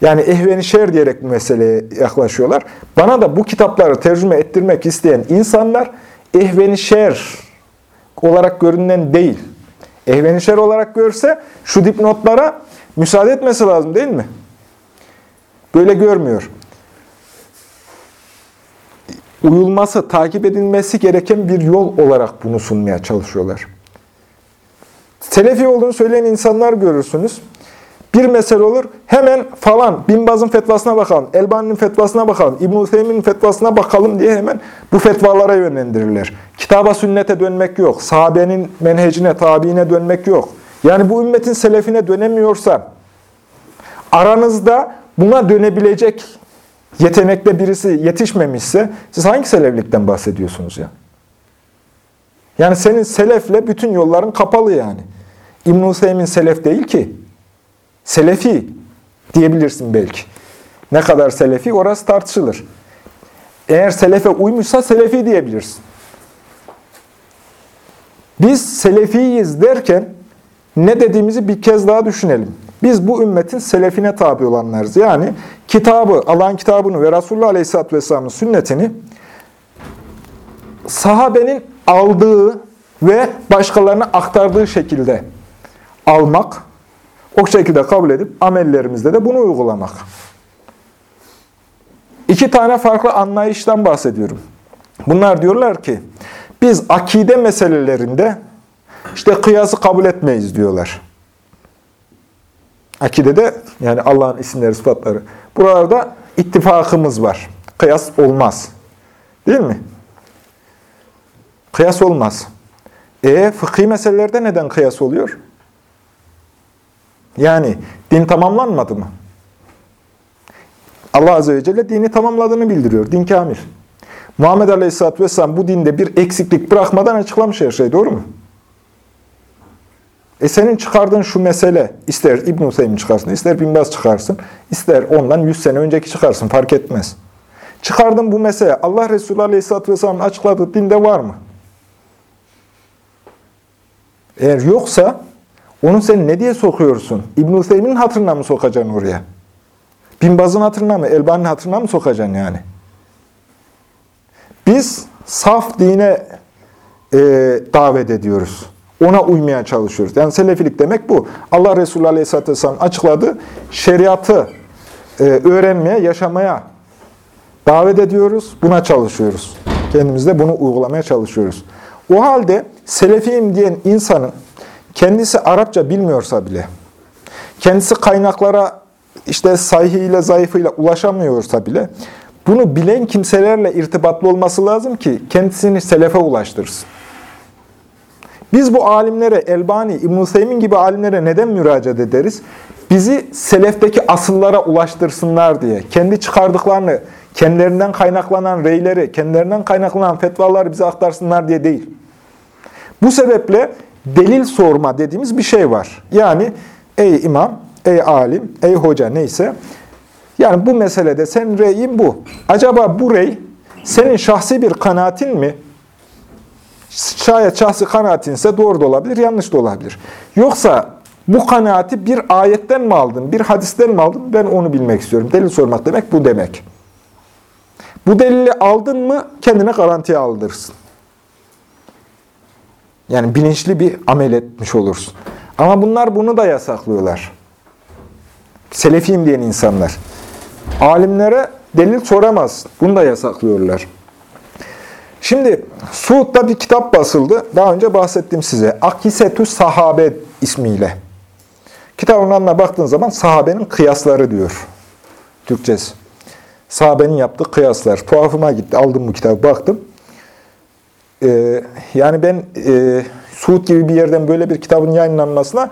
Yani ehveni şer diyerek bu meseleye yaklaşıyorlar. Bana da bu kitapları tercüme ettirmek isteyen insanlar ehveni şer olarak görünen değil. Ehveni şer olarak görse şu dipnotlara müsaade etmesi lazım değil mi? Böyle görmüyor uyulması, takip edilmesi gereken bir yol olarak bunu sunmaya çalışıyorlar. Selefi olduğunu söyleyen insanlar görürsünüz. Bir mesele olur, hemen falan Binbaz'ın fetvasına bakalım, Elbani'nin fetvasına bakalım, İbn-i Hüseyin'in fetvasına bakalım diye hemen bu fetvalara yönlendirirler. Kitaba sünnete dönmek yok, sahabenin menhecine, tabiine dönmek yok. Yani bu ümmetin selefine dönemiyorsa, aranızda buna dönebilecek yetenekli birisi yetişmemişse siz hangi seleflikten bahsediyorsunuz ya? Yani senin selefle bütün yolların kapalı yani. İbn-i Hüseyin selef değil ki. Selefi diyebilirsin belki. Ne kadar selefi orası tartışılır. Eğer selefe uymuşsa selefi diyebilirsin. Biz selefiyiz derken ne dediğimizi bir kez daha düşünelim. Biz bu ümmetin selefine tabi olanlarız. Yani kitabı, Allah'ın kitabını ve Resulullah Aleyhisselatü Vesselam'ın sünnetini sahabenin aldığı ve başkalarına aktardığı şekilde almak, o şekilde kabul edip amellerimizde de bunu uygulamak. İki tane farklı anlayıştan bahsediyorum. Bunlar diyorlar ki, biz akide meselelerinde işte kıyası kabul etmeyiz diyorlar. Akidede yani Allah'ın isimleri, sıfatları. Buralarda ittifakımız var. Kıyas olmaz. Değil mi? Kıyas olmaz. E fıkhi meselelerde neden kıyas oluyor? Yani din tamamlanmadı mı? Allah Azze ve Celle dini tamamladığını bildiriyor. Din kamil. Muhammed Aleyhisselatü Vesselam bu dinde bir eksiklik bırakmadan açıklamış her şey. Doğru mu? E senin çıkardığın şu mesele, ister İbn-i Hüseyin çıkarsın, ister Bin Baz çıkarsın, ister ondan 100 sene önceki çıkarsın, fark etmez. Çıkardığın bu mesele, Allah Resulü Aleyhisselatü Vesselam'ın açıkladığı dinde var mı? Eğer yoksa, onu sen ne diye sokuyorsun? İbn-i Hüseyin'in hatırına mı sokacaksın oraya? Bin Baz'ın hatırına mı, Elbani'nin hatırına mı sokacaksın yani? Biz saf dine e, davet ediyoruz. Ona uymaya çalışıyoruz. Yani selefilik demek bu. Allah Resulü Aleyhisselatü Vesselam açıkladı. Şeriatı e, öğrenmeye, yaşamaya davet ediyoruz. Buna çalışıyoruz. Kendimiz de bunu uygulamaya çalışıyoruz. O halde selefiyim diyen insanın kendisi Arapça bilmiyorsa bile, kendisi kaynaklara işte sahihiyle, zayıfıyla ulaşamıyorsa bile, bunu bilen kimselerle irtibatlı olması lazım ki kendisini selefe ulaştırsın. Biz bu alimlere, Elbani, İbn-i Seymin gibi alimlere neden müracaat ederiz? Bizi selefteki asıllara ulaştırsınlar diye. Kendi çıkardıklarını, kendilerinden kaynaklanan reyleri, kendilerinden kaynaklanan fetvaları bize aktarsınlar diye değil. Bu sebeple delil sorma dediğimiz bir şey var. Yani ey imam, ey alim, ey hoca neyse. Yani bu meselede senin reyin bu. Acaba bu rey senin şahsi bir kanaatin mi? Şayet şahsi kanaatinse doğru da olabilir, yanlış da olabilir. Yoksa bu kanaati bir ayetten mi aldın, bir hadisten mi aldın? Ben onu bilmek istiyorum. Delil sormak demek bu demek. Bu delili aldın mı kendine garantiye aldırırsın. Yani bilinçli bir amel etmiş olursun. Ama bunlar bunu da yasaklıyorlar. Selefiyim diyen insanlar. Alimlere delil soramaz. Bunu da yasaklıyorlar. Şimdi Suud'da bir kitap basıldı. Daha önce bahsettim size. Akisetü Sahabe ismiyle. Kitabın anına baktığın zaman sahabenin kıyasları diyor. Türkçesi. Sahabenin yaptığı kıyaslar. Tuhafıma gitti. Aldım bu kitabı. Baktım. Ee, yani ben e, Suud gibi bir yerden böyle bir kitabın yayınlanmasına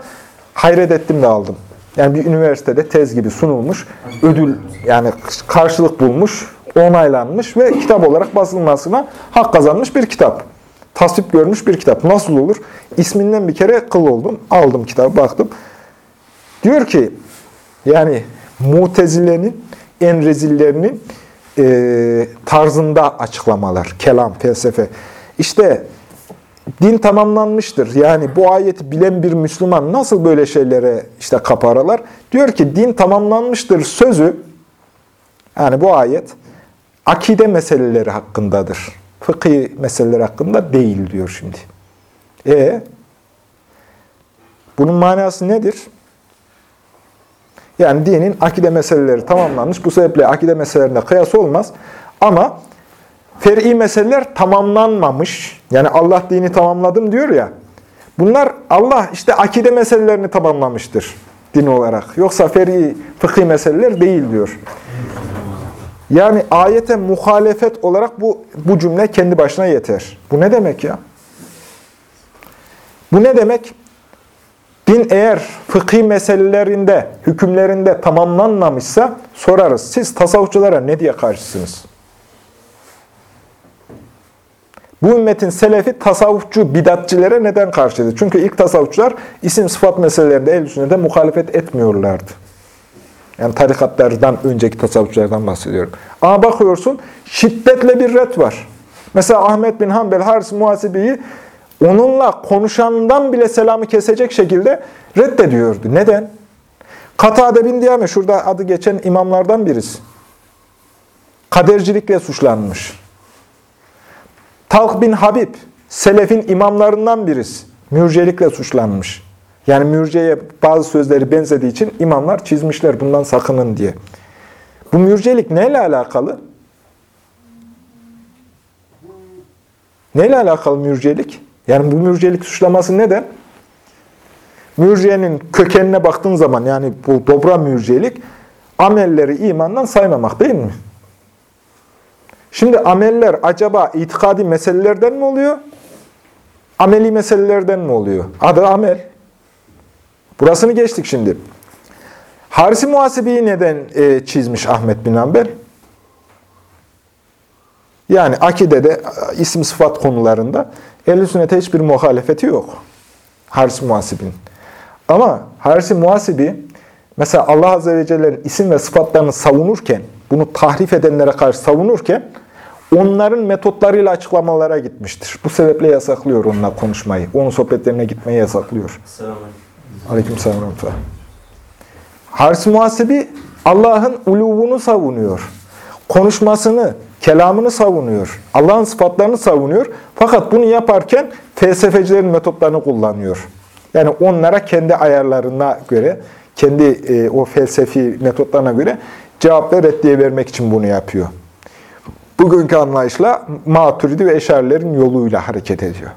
hayret ettim de aldım. Yani bir üniversitede tez gibi sunulmuş, ödül yani karşılık bulmuş, onaylanmış ve kitap olarak basılmasına hak kazanmış bir kitap. Tasvip görmüş bir kitap. Nasıl olur? İsminden bir kere kıl oldum. Aldım kitabı, baktım. Diyor ki, yani mutezilenin en rezillerinin e, tarzında açıklamalar, kelam, felsefe. İşte din tamamlanmıştır. Yani bu ayeti bilen bir Müslüman nasıl böyle şeylere işte kaparalar? Diyor ki din tamamlanmıştır sözü, yani bu ayet akide meseleleri hakkındadır. Fıkhi meseleleri hakkında değil diyor şimdi. E bunun manası nedir? Yani dinin akide meseleleri tamamlanmış. Bu sebeple akide meselelerinde kıyas olmaz. Ama fer'i meseleler tamamlanmamış. Yani Allah dini tamamladım diyor ya. Bunlar Allah işte akide meselelerini tamamlamıştır din olarak. Yoksa fer'i fıkhi meseleler değil diyor. Yani ayete muhalefet olarak bu, bu cümle kendi başına yeter. Bu ne demek ya? Bu ne demek? Din eğer fıkhi meselelerinde, hükümlerinde tamamlanmamışsa sorarız. Siz tasavvufçulara ne diye karşısınız? Bu ümmetin selefi tasavvufçu bidatçilere neden karşıydı? Çünkü ilk tasavvufçular isim sıfat meselelerinde el de muhalefet etmiyorlardı. Yani tarikatlardan önceki tasavvufçulardan bahsediyorum. Ama bakıyorsun şiddetle bir ret var. Mesela Ahmet bin Hanbel Haris Muhasibi'yi onunla konuşandan bile selamı kesecek şekilde reddediyordu. Neden? Katade bin Diyame şurada adı geçen imamlardan birisi. Kadercilikle suçlanmış. Talk bin Habib, Selefin imamlarından birisi. Mürcelikle suçlanmış. Yani mürceye bazı sözleri benzediği için imamlar çizmişler bundan sakının diye. Bu mürcelik neyle alakalı? Neyle alakalı mürcelik? Yani bu mürcelik suçlaması neden? Mürciyenin kökenine baktığın zaman yani bu dobra mürcelik amelleri imandan saymamak değil mi? Şimdi ameller acaba itikadi meselelerden mi oluyor? Ameli meselelerden mi oluyor? Adı amel. Burasını geçtik şimdi. Harisi muhasebeyi neden e, çizmiş Ahmet bin Hanbel? Yani akidede, e, isim sıfat konularında ehl sünnete hiçbir muhalefeti yok. Harisi muhasebinin. Ama harisi muhasebi mesela Allah Azze ve Celle'nin isim ve sıfatlarını savunurken, bunu tahrif edenlere karşı savunurken onların metotlarıyla açıklamalara gitmiştir. Bu sebeple yasaklıyor onunla konuşmayı. Onun sohbetlerine gitmeyi yasaklıyor. Aleyküm selam. Harsi muhasebi Allah'ın uluvunu savunuyor. Konuşmasını, kelamını savunuyor. Allah'ın sıfatlarını savunuyor. Fakat bunu yaparken felsefecilerin metotlarını kullanıyor. Yani onlara kendi ayarlarına göre, kendi e, o felsefi metotlarına göre cevap ve reddiye vermek için bunu yapıyor. Bugünkü anlayışla Maturidi ve Eşarilerin yoluyla hareket ediyor.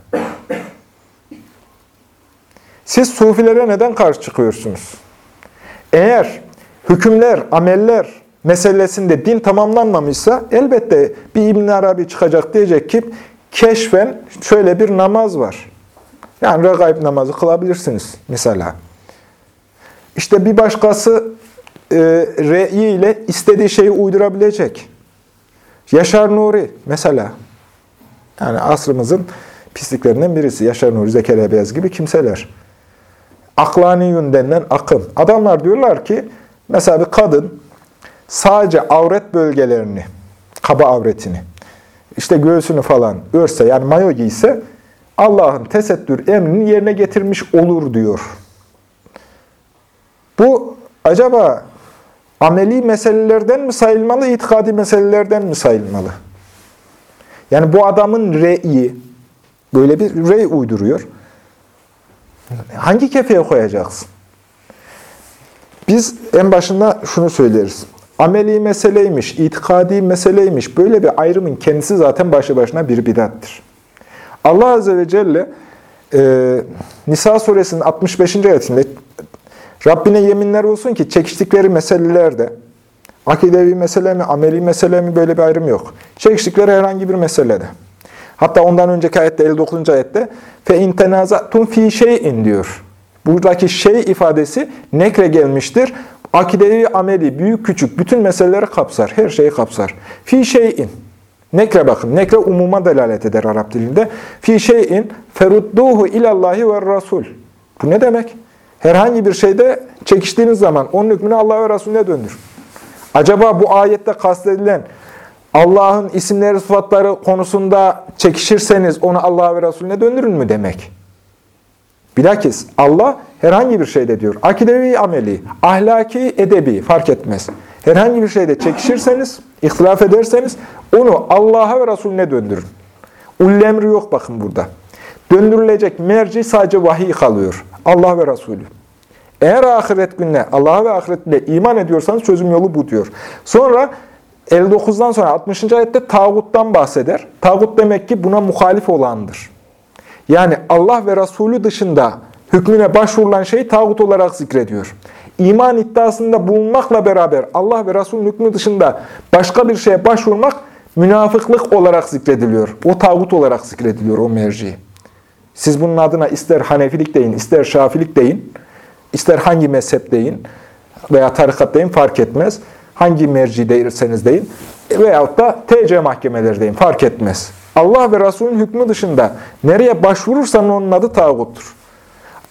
Siz sufilere neden karşı çıkıyorsunuz? Eğer hükümler, ameller meselesinde din tamamlanmamışsa elbette bir İbn Arabi çıkacak diyecek ki keşfen şöyle bir namaz var. Yani regaib namazı kılabilirsiniz mesela. İşte bir başkası e, re'yi ile istediği şeyi uydurabilecek. Yaşar Nuri mesela. Yani asrımızın pisliklerinden birisi. Yaşar Nuri, Zekeriya Beyaz gibi kimseler. Aklaniyun denilen akım. Adamlar diyorlar ki mesela bir kadın sadece avret bölgelerini, kaba avretini, işte göğsünü falan örse yani mayo giyse Allah'ın tesettür emrini yerine getirmiş olur diyor. Bu acaba ameli meselelerden mi sayılmalı, itikadi meselelerden mi sayılmalı? Yani bu adamın re'yi, böyle bir rey uyduruyor. Hangi kefeye koyacaksın? Biz en başında şunu söyleriz. Ameli meseleymiş, itikadi meseleymiş. Böyle bir ayrımın kendisi zaten başlı başına bir bidattır. Allah Azze ve Celle e, Nisa suresinin 65. ayetinde Rabbine yeminler olsun ki çekiştikleri meselelerde, akidevi mesele mi, ameli mesele mi böyle bir ayrım yok. Çekiştikleri herhangi bir meselede. Hatta ondan önceki ayette, 59. ayette fe in tenazatum fi şey'in diyor. Buradaki şey ifadesi nekre gelmiştir. Akidevi, ameli, büyük küçük bütün meseleleri kapsar. Her şeyi kapsar. Fi şey'in. Nekre bakın. Nekre umuma delalet eder Arap dilinde. Fi şey'in ferudduhu ilallahi ve rasul. Bu ne demek? Herhangi bir şeyde çekiştiğiniz zaman onun hükmünü Allah ve Resulüne döndür. Acaba bu ayette kastedilen Allah'ın isimleri, sıfatları konusunda çekişirseniz onu Allah ve Resulüne döndürün mü demek? Bilakis Allah herhangi bir şeyde diyor, akidevi ameli, ahlaki, edebi fark etmez. Herhangi bir şeyde çekişirseniz, ihtilaf ederseniz onu Allah'a ve Resulüne döndürün. Ullemri yok bakın burada. Döndürülecek merci sadece vahiy kalıyor. Allah ve Resulü. Eğer ahiret gününe, Allah'a ve ahiretle iman ediyorsanız çözüm yolu bu diyor. Sonra 59'dan sonra 60. ayette tağuttan bahseder. Tağut demek ki buna muhalif olandır. Yani Allah ve Resulü dışında hükmüne başvurulan şeyi tağut olarak zikrediyor. İman iddiasında bulunmakla beraber Allah ve Resulün hükmü dışında başka bir şeye başvurmak münafıklık olarak zikrediliyor. O tağut olarak zikrediliyor o merci. Siz bunun adına ister Hanefilik deyin, ister Şafilik deyin, ister hangi mezhep deyin veya tarikat deyin fark etmez. Hangi merci deyirseniz deyin veyahut da TC mahkemeleri deyin fark etmez. Allah ve Resulün hükmü dışında nereye başvurursan onun adı tağuttur.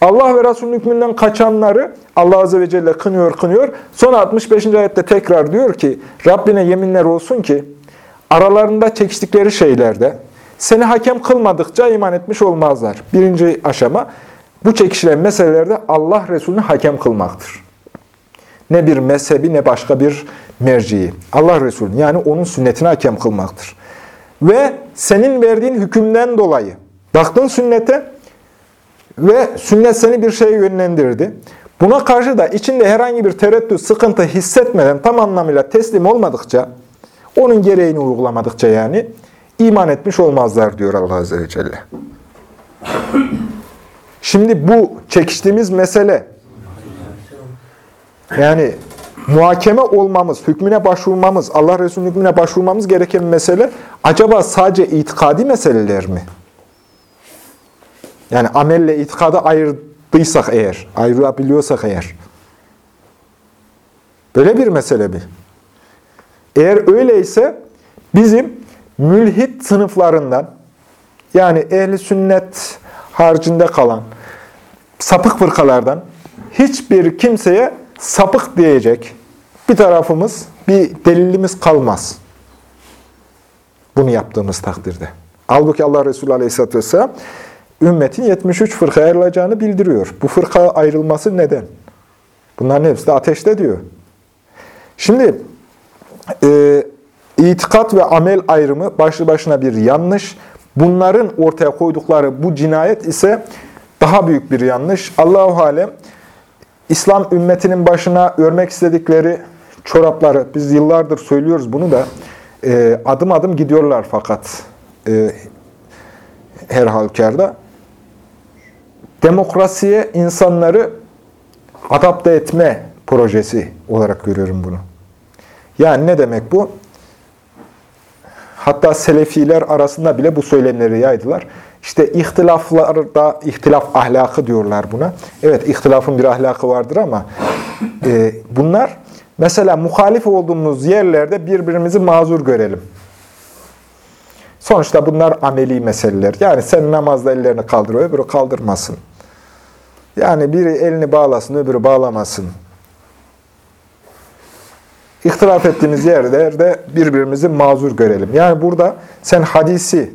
Allah ve Resulün hükmünden kaçanları Allah Azze ve Celle kınıyor, kınıyor. Sonra 65. ayette tekrar diyor ki, Rabbine yeminler olsun ki, aralarında çekiştikleri şeylerde, seni hakem kılmadıkça iman etmiş olmazlar. Birinci aşama, bu çekişilen meselelerde Allah Resulünü hakem kılmaktır. Ne bir mezhebi ne başka bir merciyi. Allah Resulü yani onun sünnetine hakem kılmaktır. Ve senin verdiğin hükümden dolayı baktın sünnete ve sünnet seni bir şeye yönlendirdi. Buna karşı da içinde herhangi bir tereddüt, sıkıntı hissetmeden tam anlamıyla teslim olmadıkça, onun gereğini uygulamadıkça yani iman etmiş olmazlar diyor Allah Azze ve Celle. Şimdi bu çekiştiğimiz mesele yani muhakeme olmamız, hükmüne başvurmamız, Allah Resulü'nün hükmüne başvurmamız gereken mesele acaba sadece itikadi meseleler mi? Yani amelle itikadı ayırdıysak eğer, ayırabiliyorsak eğer. Böyle bir mesele mi? Eğer öyleyse bizim mülhit sınıflarından yani ehli sünnet haricinde kalan sapık fırkalardan hiçbir kimseye sapık diyecek bir tarafımız, bir delilimiz kalmaz. Bunu yaptığımız takdirde. Halbuki Allah Resulü Aleyhisselatü Vesselam ümmetin 73 fırka ayrılacağını bildiriyor. Bu fırka ayrılması neden? Bunların hepsi de ateşte diyor. Şimdi e, itikat ve amel ayrımı başlı başına bir yanlış. Bunların ortaya koydukları bu cinayet ise daha büyük bir yanlış. Allahu alem İslam ümmetinin başına örmek istedikleri çorapları, biz yıllardır söylüyoruz bunu da, e, adım adım gidiyorlar fakat e, her halükarda. Demokrasiye insanları adapte etme projesi olarak görüyorum bunu. Yani ne demek bu? Hatta Selefiler arasında bile bu söylemleri yaydılar. İşte ihtilaflarda, ihtilaf ahlakı diyorlar buna. Evet, ihtilafın bir ahlakı vardır ama e, bunlar mesela muhalif olduğumuz yerlerde birbirimizi mazur görelim. Sonuçta bunlar ameli meseleler. Yani sen namazda ellerini kaldır, öbürü kaldırmasın. Yani biri elini bağlasın, öbürü bağlamasın. İhtilaf ettiğimiz yerlerde birbirimizi mazur görelim. Yani burada sen hadisi,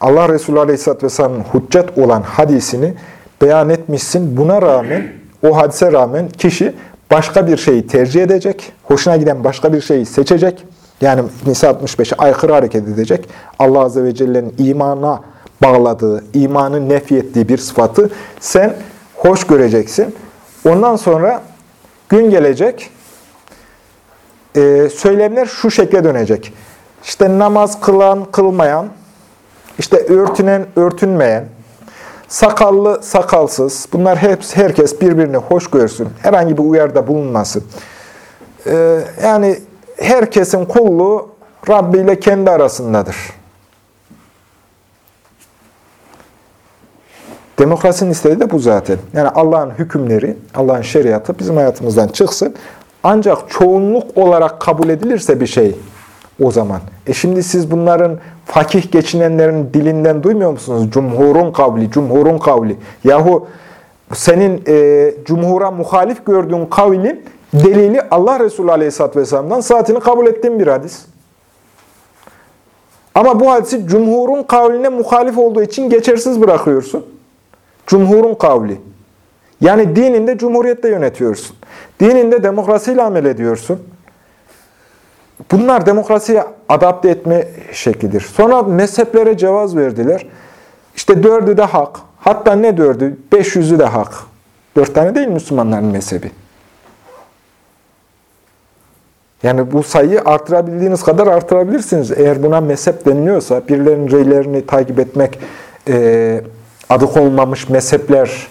Allah Resulü Aleyhisselatü Vesselam'ın hüccet olan hadisini beyan etmişsin. Buna rağmen, o hadise rağmen kişi başka bir şeyi tercih edecek, hoşuna giden başka bir şeyi seçecek. Yani Nisa 65'e aykırı hareket edecek. Allah Azze ve Celle'nin imana bağladığı, imanı nefi ettiği bir sıfatı sen hoş göreceksin. Ondan sonra gün gelecek, e, söylemler şu şekle dönecek. İşte namaz kılan, kılmayan, işte örtünen, örtünmeyen, sakallı, sakalsız, bunlar hepsi herkes birbirini hoş görsün. Herhangi bir uyarda bulunmasın. Ee, yani herkesin kulluğu Rabbi ile kendi arasındadır. Demokrasinin istediği de bu zaten. Yani Allah'ın hükümleri, Allah'ın şeriatı bizim hayatımızdan çıksın. Ancak çoğunluk olarak kabul edilirse bir şey o zaman. E şimdi siz bunların fakih geçinenlerin dilinden duymuyor musunuz? Cumhurun kavli, cumhurun kavli. Yahu senin e, cumhura muhalif gördüğün kavlin delili Allah Resulü Aleyhisselatü Vesselam'dan saatini kabul ettiğin bir hadis. Ama bu hadisi cumhurun kavline muhalif olduğu için geçersiz bırakıyorsun. Cumhurun kavli. Yani dininde cumhuriyette yönetiyorsun. Dininde demokrasiyle amel ediyorsun. Bunlar demokrasiye adapte etme şeklidir. Sonra mezheplere cevaz verdiler. İşte dördü de hak. Hatta ne dördü? Beş yüzü de hak. Dört tane değil Müslümanların mezhebi. Yani bu sayıyı artırabildiğiniz kadar artırabilirsiniz. Eğer buna mezhep deniliyorsa, birilerinin reylerini takip etmek e, adı konulmamış mezhepler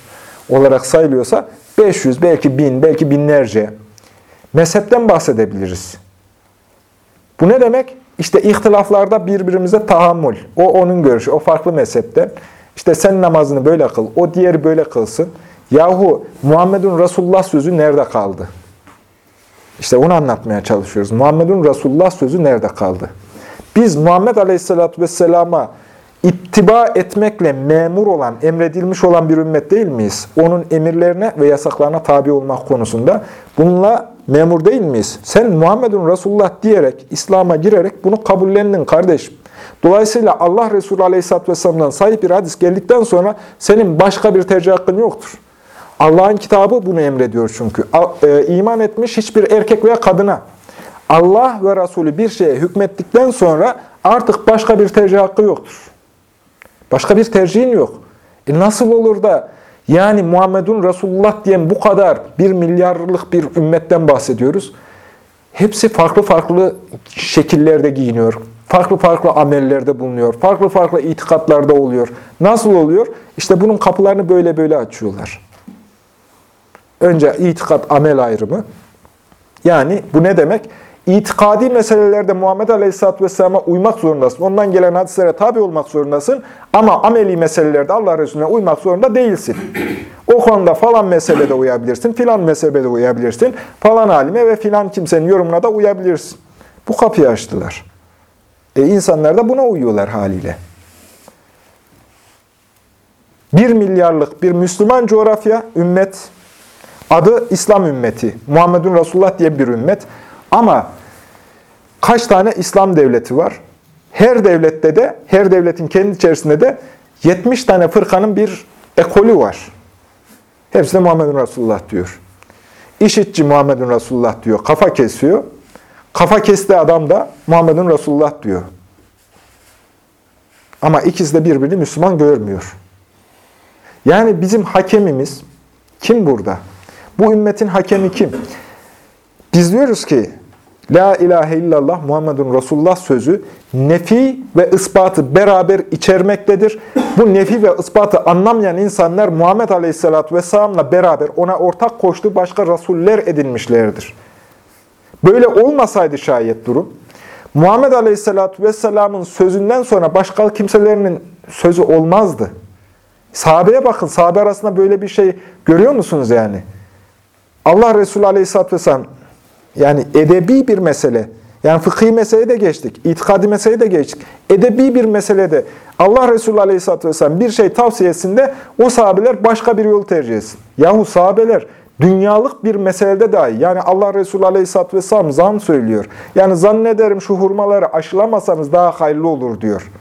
olarak sayılıyorsa 500, belki 1000, belki binlerce mezhepten bahsedebiliriz. Bu ne demek? İşte ihtilaflarda birbirimize tahammül. O onun görüşü, o farklı mezhepten. İşte sen namazını böyle kıl, o diğeri böyle kılsın. Yahu Muhammedun Resulullah sözü nerede kaldı? İşte onu anlatmaya çalışıyoruz. Muhammedun Resulullah sözü nerede kaldı? Biz Muhammed Aleyhisselatü Vesselam'a ittiba etmekle memur olan, emredilmiş olan bir ümmet değil miyiz? Onun emirlerine ve yasaklarına tabi olmak konusunda. Bununla memur değil miyiz? Sen Muhammedun Resulullah diyerek, İslam'a girerek bunu kabullendin kardeşim. Dolayısıyla Allah Resulü Aleyhisselatü Vesselam'dan sahip bir hadis geldikten sonra senin başka bir tercih hakkın yoktur. Allah'ın kitabı bunu emrediyor çünkü. E, iman etmiş hiçbir erkek veya kadına Allah ve Resulü bir şeye hükmettikten sonra artık başka bir tercih hakkı yoktur. Başka bir tercihin yok. E nasıl olur da yani Muhammedun Resulullah diyen bu kadar bir milyarlık bir ümmetten bahsediyoruz. Hepsi farklı farklı şekillerde giyiniyor. Farklı farklı amellerde bulunuyor. Farklı farklı itikatlarda oluyor. Nasıl oluyor? İşte bunun kapılarını böyle böyle açıyorlar. Önce itikat amel ayrımı. Yani bu ne demek? İtikadi meselelerde Muhammed Aleyhisselatü Vesselam'a uymak zorundasın. Ondan gelen hadislere tabi olmak zorundasın. Ama ameli meselelerde Allah Resulüne uymak zorunda değilsin. O konuda falan meselede uyabilirsin, filan meselede uyabilirsin. Falan alime ve filan kimsenin yorumuna da uyabilirsin. Bu kapıyı açtılar. E insanlar da buna uyuyorlar haliyle. Bir milyarlık bir Müslüman coğrafya, ümmet, adı İslam ümmeti. Muhammedun Resulullah diye bir ümmet. Ama kaç tane İslam devleti var? Her devlette de, her devletin kendi içerisinde de 70 tane fırkanın bir ekolü var. Hepsi de Muhammedun Resulullah diyor. İşitçi Muhammedun Resulullah diyor. Kafa kesiyor. Kafa kesti adam da Muhammedun Resulullah diyor. Ama ikisi de birbirini Müslüman görmüyor. Yani bizim hakemimiz kim burada? Bu ümmetin hakemi kim? Biz diyoruz ki La ilahe illallah Muhammedun Resulullah sözü nefi ve ispatı beraber içermektedir. Bu nefi ve ispatı anlamayan insanlar Muhammed Aleyhisselatü Vesselam'la beraber ona ortak koştuğu başka rasuller edinmişlerdir. Böyle olmasaydı şayet durum, Muhammed Aleyhisselatü Vesselam'ın sözünden sonra başka kimselerinin sözü olmazdı. Sahabeye bakın, sahabe arasında böyle bir şey görüyor musunuz yani? Allah Resulü Aleyhisselatü Vesselam yani edebi bir mesele. Yani fıkhi meseleyi de geçtik. itikadi meseleyi de geçtik. Edebi bir meselede Allah Resulü Aleyhisselatü Vesselam bir şey tavsiyesinde o sahabeler başka bir yol tercih etsin. Yahu sahabeler dünyalık bir meselede dahi yani Allah Resulü Aleyhisselatü Vesselam zan söylüyor. Yani zannederim şu hurmaları aşılamasanız daha hayırlı olur diyor.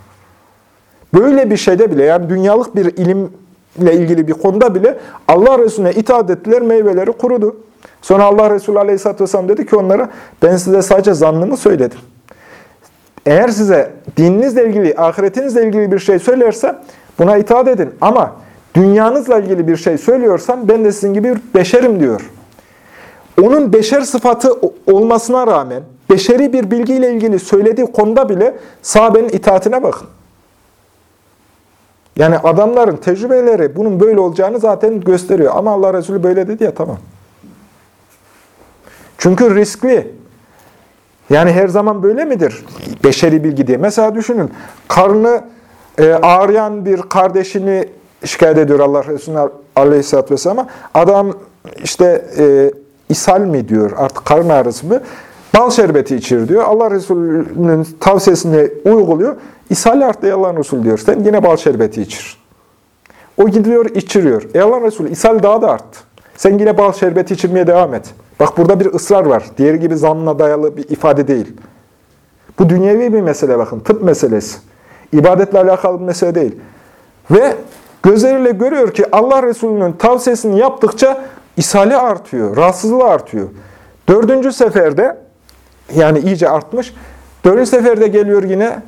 Böyle bir şeyde bile yani dünyalık bir ilimle ilgili bir konuda bile Allah Resulüne itaat ettiler meyveleri kurudu. Sonra Allah Resulü Aleyhisselatü Vesselam dedi ki onlara ben size sadece zannımı söyledim. Eğer size dininizle ilgili, ahiretinizle ilgili bir şey söylerse buna itaat edin. Ama dünyanızla ilgili bir şey söylüyorsam ben de sizin gibi bir beşerim diyor. Onun beşer sıfatı olmasına rağmen beşeri bir bilgiyle ilgili söylediği konuda bile sahabenin itaatine bakın. Yani adamların tecrübeleri bunun böyle olacağını zaten gösteriyor. Ama Allah Resulü böyle dedi ya tamam. Çünkü riskli. Yani her zaman böyle midir? Beşeri bilgi diye. Mesela düşünün, karnı e, ağrıyan bir kardeşini şikayet ediyor Allah Resulü Aleyhisselatü Vesselam'a. Adam işte e, ishal mi diyor, artık karın ağrısı mı? Bal şerbeti içir diyor. Allah Resulü'nün tavsiyesini uyguluyor. İshal arttı Allah Resulü diyor. Sen yine bal şerbeti içir. O gidiyor, içiriyor. E Allah Resulü ishal daha da arttı. Sen yine bal şerbeti içirmeye devam et. Bak burada bir ısrar var. Diğeri gibi zannına dayalı bir ifade değil. Bu dünyevi bir mesele bakın. Tıp meselesi. İbadetle alakalı bir mesele değil. Ve gözleriyle görüyor ki Allah Resulü'nün tavsiyesini yaptıkça ishali artıyor, rahatsızlığı artıyor. Dördüncü seferde, yani iyice artmış, dördüncü seferde geliyor yine,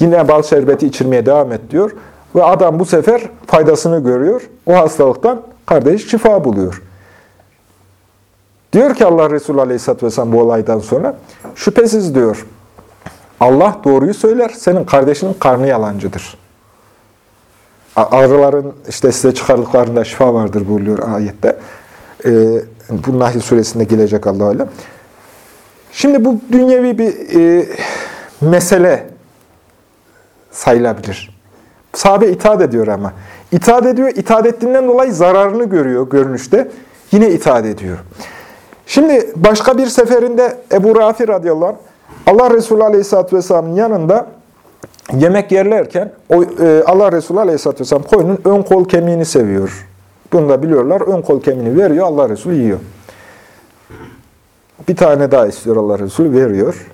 yine bal şerbeti içirmeye devam et diyor. Ve adam bu sefer faydasını görüyor. O hastalıktan kardeş şifa buluyor. Diyor ki Allah Resulü Aleyhisselatü Vesselam bu olaydan sonra, şüphesiz diyor, Allah doğruyu söyler, senin kardeşinin karnı yalancıdır. Arıların işte size çıkardıklarında şifa vardır buyuruyor ayette. Ee, bu Nahl suresinde gelecek Allah öyle. Şimdi bu dünyevi bir e, mesele sayılabilir. Sahabe itaat ediyor ama. İtaat ediyor, itaat ettiğinden dolayı zararını görüyor görünüşte. Yine itaat ediyor. Şimdi başka bir seferinde Ebu Rafi radıyallahu anh, Allah Resulü aleyhisselatü vesselamın yanında yemek yerlerken o, e, Allah Resulü aleyhisselatü vesselam koyunun ön kol kemiğini seviyor. Bunu da biliyorlar. Ön kol kemiğini veriyor, Allah Resulü yiyor. Bir tane daha istiyor Allah Resulü, veriyor.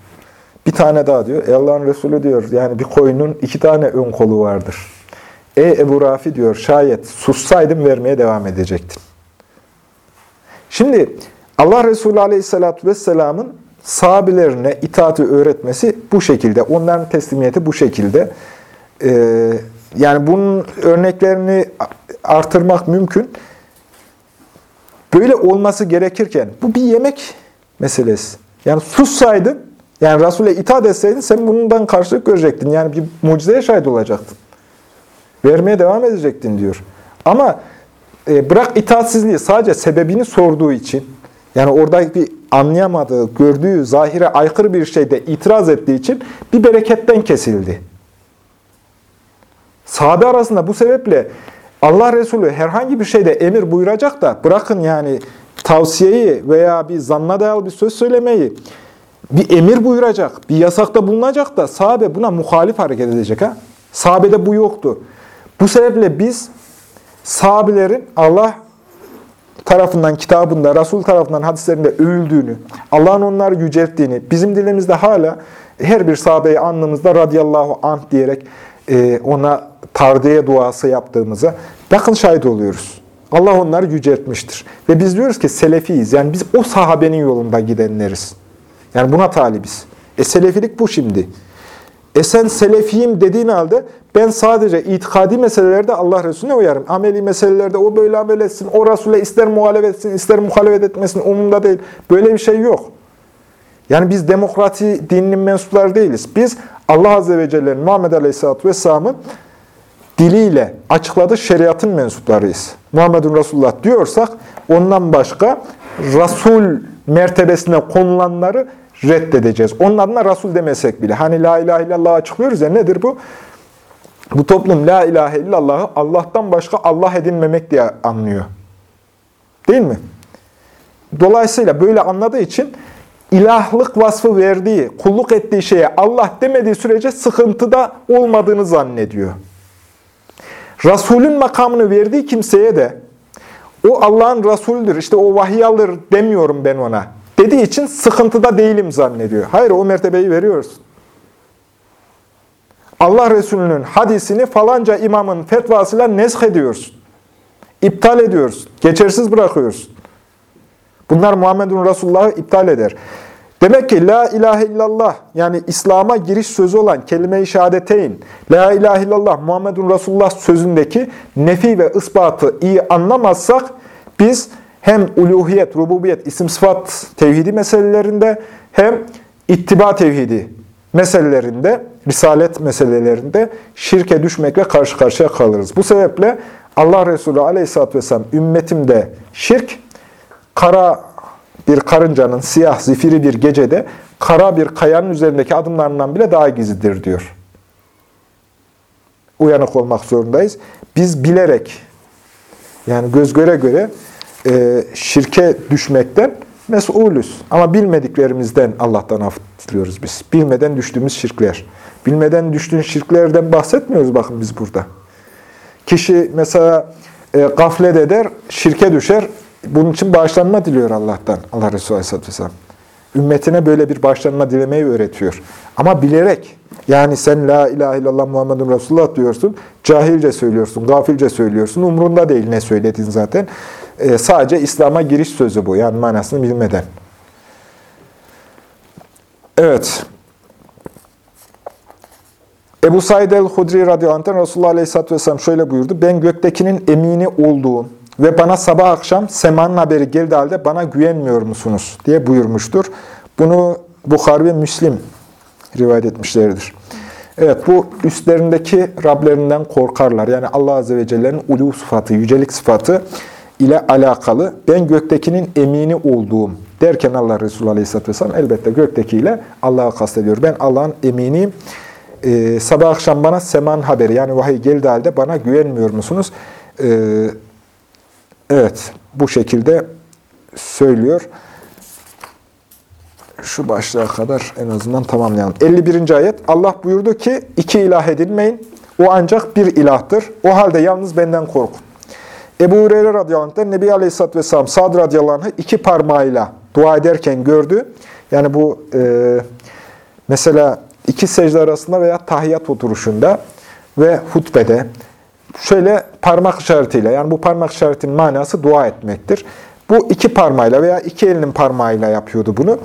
Bir tane daha diyor. E Allah'ın Resulü diyor, yani bir koyunun iki tane ön kolu vardır. Ey Ebu Rafi diyor, şayet sussaydım vermeye devam edecektim. Şimdi Allah Resulü Aleyhisselatü Vesselam'ın sahabilerine itaati öğretmesi bu şekilde. Onların teslimiyeti bu şekilde. Ee, yani bunun örneklerini artırmak mümkün. Böyle olması gerekirken bu bir yemek meselesi. Yani sussaydın, yani Resul'e itaat etseydin sen bundan karşılık görecektin. Yani bir mucizeye şahit olacaktın. Vermeye devam edecektin diyor. Ama e, bırak itaatsizliği sadece sebebini sorduğu için, Yani orada bir anlayamadığı, gördüğü zahire aykırı bir şeyde itiraz ettiği için bir bereketten kesildi. Sahabe arasında bu sebeple Allah Resulü herhangi bir şeyde emir buyuracak da bırakın yani tavsiyeyi veya bir zanna dayalı bir söz söylemeyi bir emir buyuracak, bir yasakta bulunacak da sahabe buna muhalif hareket edecek. ha. Sahabede bu yoktu. Bu sebeple biz sahabelerin Allah tarafından, kitabında, Resul tarafından hadislerinde övüldüğünü, Allah'ın onları yücelttiğini, bizim dilimizde hala her bir sahabeyi andığımızda radıyallahu anh diyerek e, ona tardiye duası yaptığımıza bakın şahit oluyoruz. Allah onları yüceltmiştir. Ve biz diyoruz ki selefiyiz. Yani biz o sahabenin yolunda gidenleriz. Yani buna talibiz. E selefilik bu şimdi. E sen selefiyim dediğin halde ben sadece itikadi meselelerde Allah Resulüne uyarım. Ameli meselelerde o böyle amel etsin, o Resul'e ister muhalefet etsin, ister muhalefet etmesin umurumda değil. Böyle bir şey yok. Yani biz demokrati dininin mensupları değiliz. Biz Allah Azze ve Celle'nin Muhammed Aleyhisselatü Vesselam'ın diliyle açıkladığı şeriatın mensuplarıyız. Muhammedun Resulullah diyorsak ondan başka Resul mertebesine konulanları reddedeceğiz. Onun adına Resul demesek bile. Hani La ilahe illallah açıklıyoruz ya nedir bu? Bu toplum La ilahe illallahı Allah'tan başka Allah edinmemek diye anlıyor. Değil mi? Dolayısıyla böyle anladığı için ilahlık vasfı verdiği, kulluk ettiği şeye Allah demediği sürece sıkıntıda olmadığını zannediyor. Resulün makamını verdiği kimseye de o Allah'ın Resulüdür, işte o vahiy alır demiyorum ben ona dediği için sıkıntıda değilim zannediyor. Hayır o mertebeyi veriyoruz. Allah Resulü'nün hadisini falanca imamın fetvasıyla nesk ediyorsun. İptal ediyorsun. Geçersiz bırakıyorsun. Bunlar Muhammedun Resulullah'ı iptal eder. Demek ki La ilahe illallah yani İslam'a giriş sözü olan kelime-i şehadeteyn, La ilahe illallah Muhammedun Resulullah sözündeki nefi ve ispatı iyi anlamazsak biz hem uluhiyet, rububiyet, isim sıfat tevhidi meselelerinde hem ittiba tevhidi meselelerinde, risalet meselelerinde şirke düşmekle karşı karşıya kalırız. Bu sebeple Allah Resulü aleyhisselatü vesselam ümmetimde şirk, kara bir karıncanın siyah zifiri bir gecede kara bir kayanın üzerindeki adımlarından bile daha gizlidir diyor. Uyanık olmak zorundayız. Biz bilerek, yani göz göre göre e, şirke düşmekten mesulüz. Ama bilmediklerimizden Allah'tan af diliyoruz biz. Bilmeden düştüğümüz şirkler. Bilmeden düştüğün şirklerden bahsetmiyoruz bakın biz burada. Kişi mesela e, gaflet eder, şirke düşer. Bunun için bağışlanma diliyor Allah'tan. Allah Resulü Aleyhisselatü Vesselam. Ümmetine böyle bir bağışlanma dilemeyi öğretiyor. Ama bilerek, yani sen La ilahe illallah Muhammedun Resulullah diyorsun, cahilce söylüyorsun, gafilce söylüyorsun, umrunda değil ne söylediğin zaten. E, sadece İslam'a giriş sözü bu, yani manasını bilmeden. Evet. Ebu Said el-Hudri radıyallahu anh'tan Resulullah aleyhisselatü vesselam şöyle buyurdu. Ben göktekinin emini olduğum ve bana sabah akşam semanın haberi geldi halde bana güvenmiyor musunuz diye buyurmuştur. Bunu Bukhari ve Müslim rivayet etmişlerdir. Evet bu üstlerindeki Rablerinden korkarlar. Yani Allah Azze ve Celle'nin ulu sıfatı, yücelik sıfatı ile alakalı. Ben göktekinin emini olduğum derken Allah Resulü Aleyhisselatü Vesselam elbette göktekiyle Allah'ı kastediyor. Ben Allah'ın eminiyim. Ee, sabah akşam bana seman haberi yani vahiy geldi halde bana güvenmiyor musunuz? Ee, evet bu şekilde söylüyor. Şu başlığa kadar en azından tamamlayalım. 51. ayet Allah buyurdu ki iki ilah edinmeyin. O ancak bir ilahtır. O halde yalnız benden korkun. Ebu Hureyre radıyallahu anh Nebi Aleyhisselatü Vesselam Sad radıyallahu anh'ı iki parmağıyla dua ederken gördü. Yani bu e, mesela iki secde arasında veya tahiyyat oturuşunda ve hutbede şöyle parmak işaretiyle yani bu parmak işaretinin manası dua etmektir. Bu iki parmağıyla veya iki elinin parmağıyla yapıyordu bunu.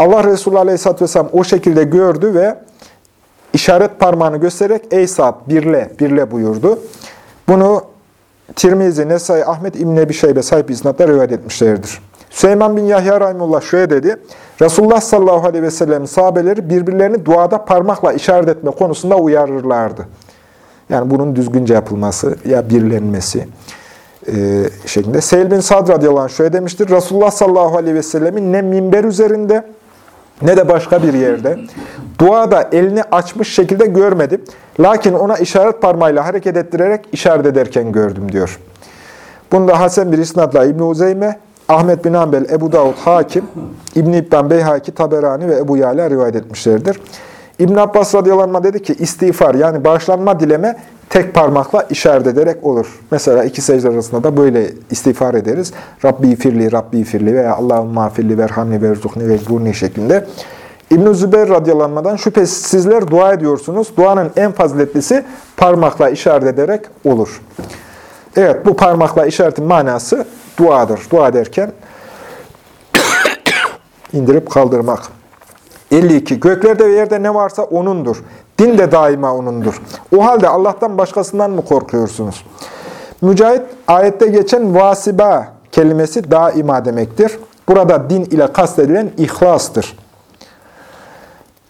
Allah Resulü Aleyhisselatü Vesselam o şekilde gördü ve işaret parmağını göstererek ey Sa'd birle, birle buyurdu. Bunu Tirmizi, Nesai, Ahmet İbn Ebi Şeybe sahip iznatlar rivayet etmişlerdir. Süleyman bin Yahya Rahimullah şöyle dedi. Resulullah sallallahu aleyhi ve sellem sahabeleri birbirlerini duada parmakla işaret etme konusunda uyarırlardı. Yani bunun düzgünce yapılması ya birlenmesi. e, şeklinde. Seyyid bin Sad radıyallahu anh şöyle demiştir. Resulullah sallallahu aleyhi ve sellemin ne minber üzerinde ne de başka bir yerde duada elini açmış şekilde görmedim. Lakin ona işaret parmağıyla hareket ettirerek işaret ederken gördüm diyor. Bunda Hasan bir isnadla İbn-i Uzeyme, Ahmet bin Hanbel, Ebu Davud, Hakim, İbn-i İbban, Beyhaki, Taberani ve Ebu Yala rivayet etmişlerdir. İbn Abbas radıyallahu anh dedi ki istiğfar yani bağışlanma dileme tek parmakla işaret ederek olur. Mesela iki secde arasında da böyle istiğfar ederiz. Rabbi firli, Rabbi firli veya Allah'ın mağfirli, verhamni, verzukni ve burni şeklinde. İbn-i Zübeyir radıyallahu anh'dan şüphesiz sizler dua ediyorsunuz. Duanın en faziletlisi parmakla işaret ederek olur. Evet bu parmakla işaretin manası duadır. Dua derken [coughs] indirip kaldırmak. 52. Göklerde ve yerde ne varsa O'nundur. Din de daima O'nundur. O halde Allah'tan başkasından mı korkuyorsunuz? Mücahit, ayette geçen vasiba kelimesi daima demektir. Burada din ile kastedilen ihlastır.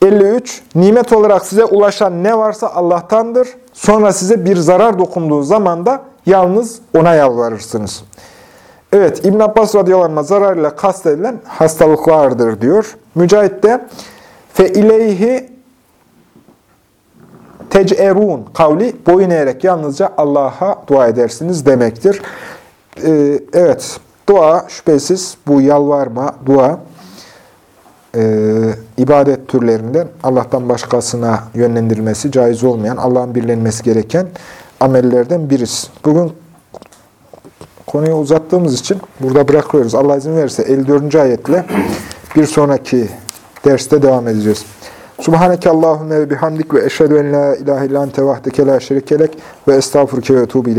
53. Nimet olarak size ulaşan ne varsa Allah'tandır. Sonra size bir zarar dokunduğu zaman da yalnız O'na yalvarırsınız. Evet, İbn Abbas radıyallahu anh zararıyla kastedilen hastalıklardır diyor. Mücahit de fe ileyhi tec'erun kavli boyun eğerek yalnızca Allah'a dua edersiniz demektir. Ee, evet, dua şüphesiz bu yalvarma, dua e, ibadet türlerinden Allah'tan başkasına yönlendirilmesi caiz olmayan, Allah'ın birlenmesi gereken amellerden birisi. Bugün konuyu uzattığımız için burada bırakıyoruz. Allah izin verirse 54. ayetle bir sonraki derste devam edeceğiz. Subhaneke Allahümme bihamdik ve eşhedü en la ilahe illan tevahdeke la şerikelek ve estağfurke ve etubu.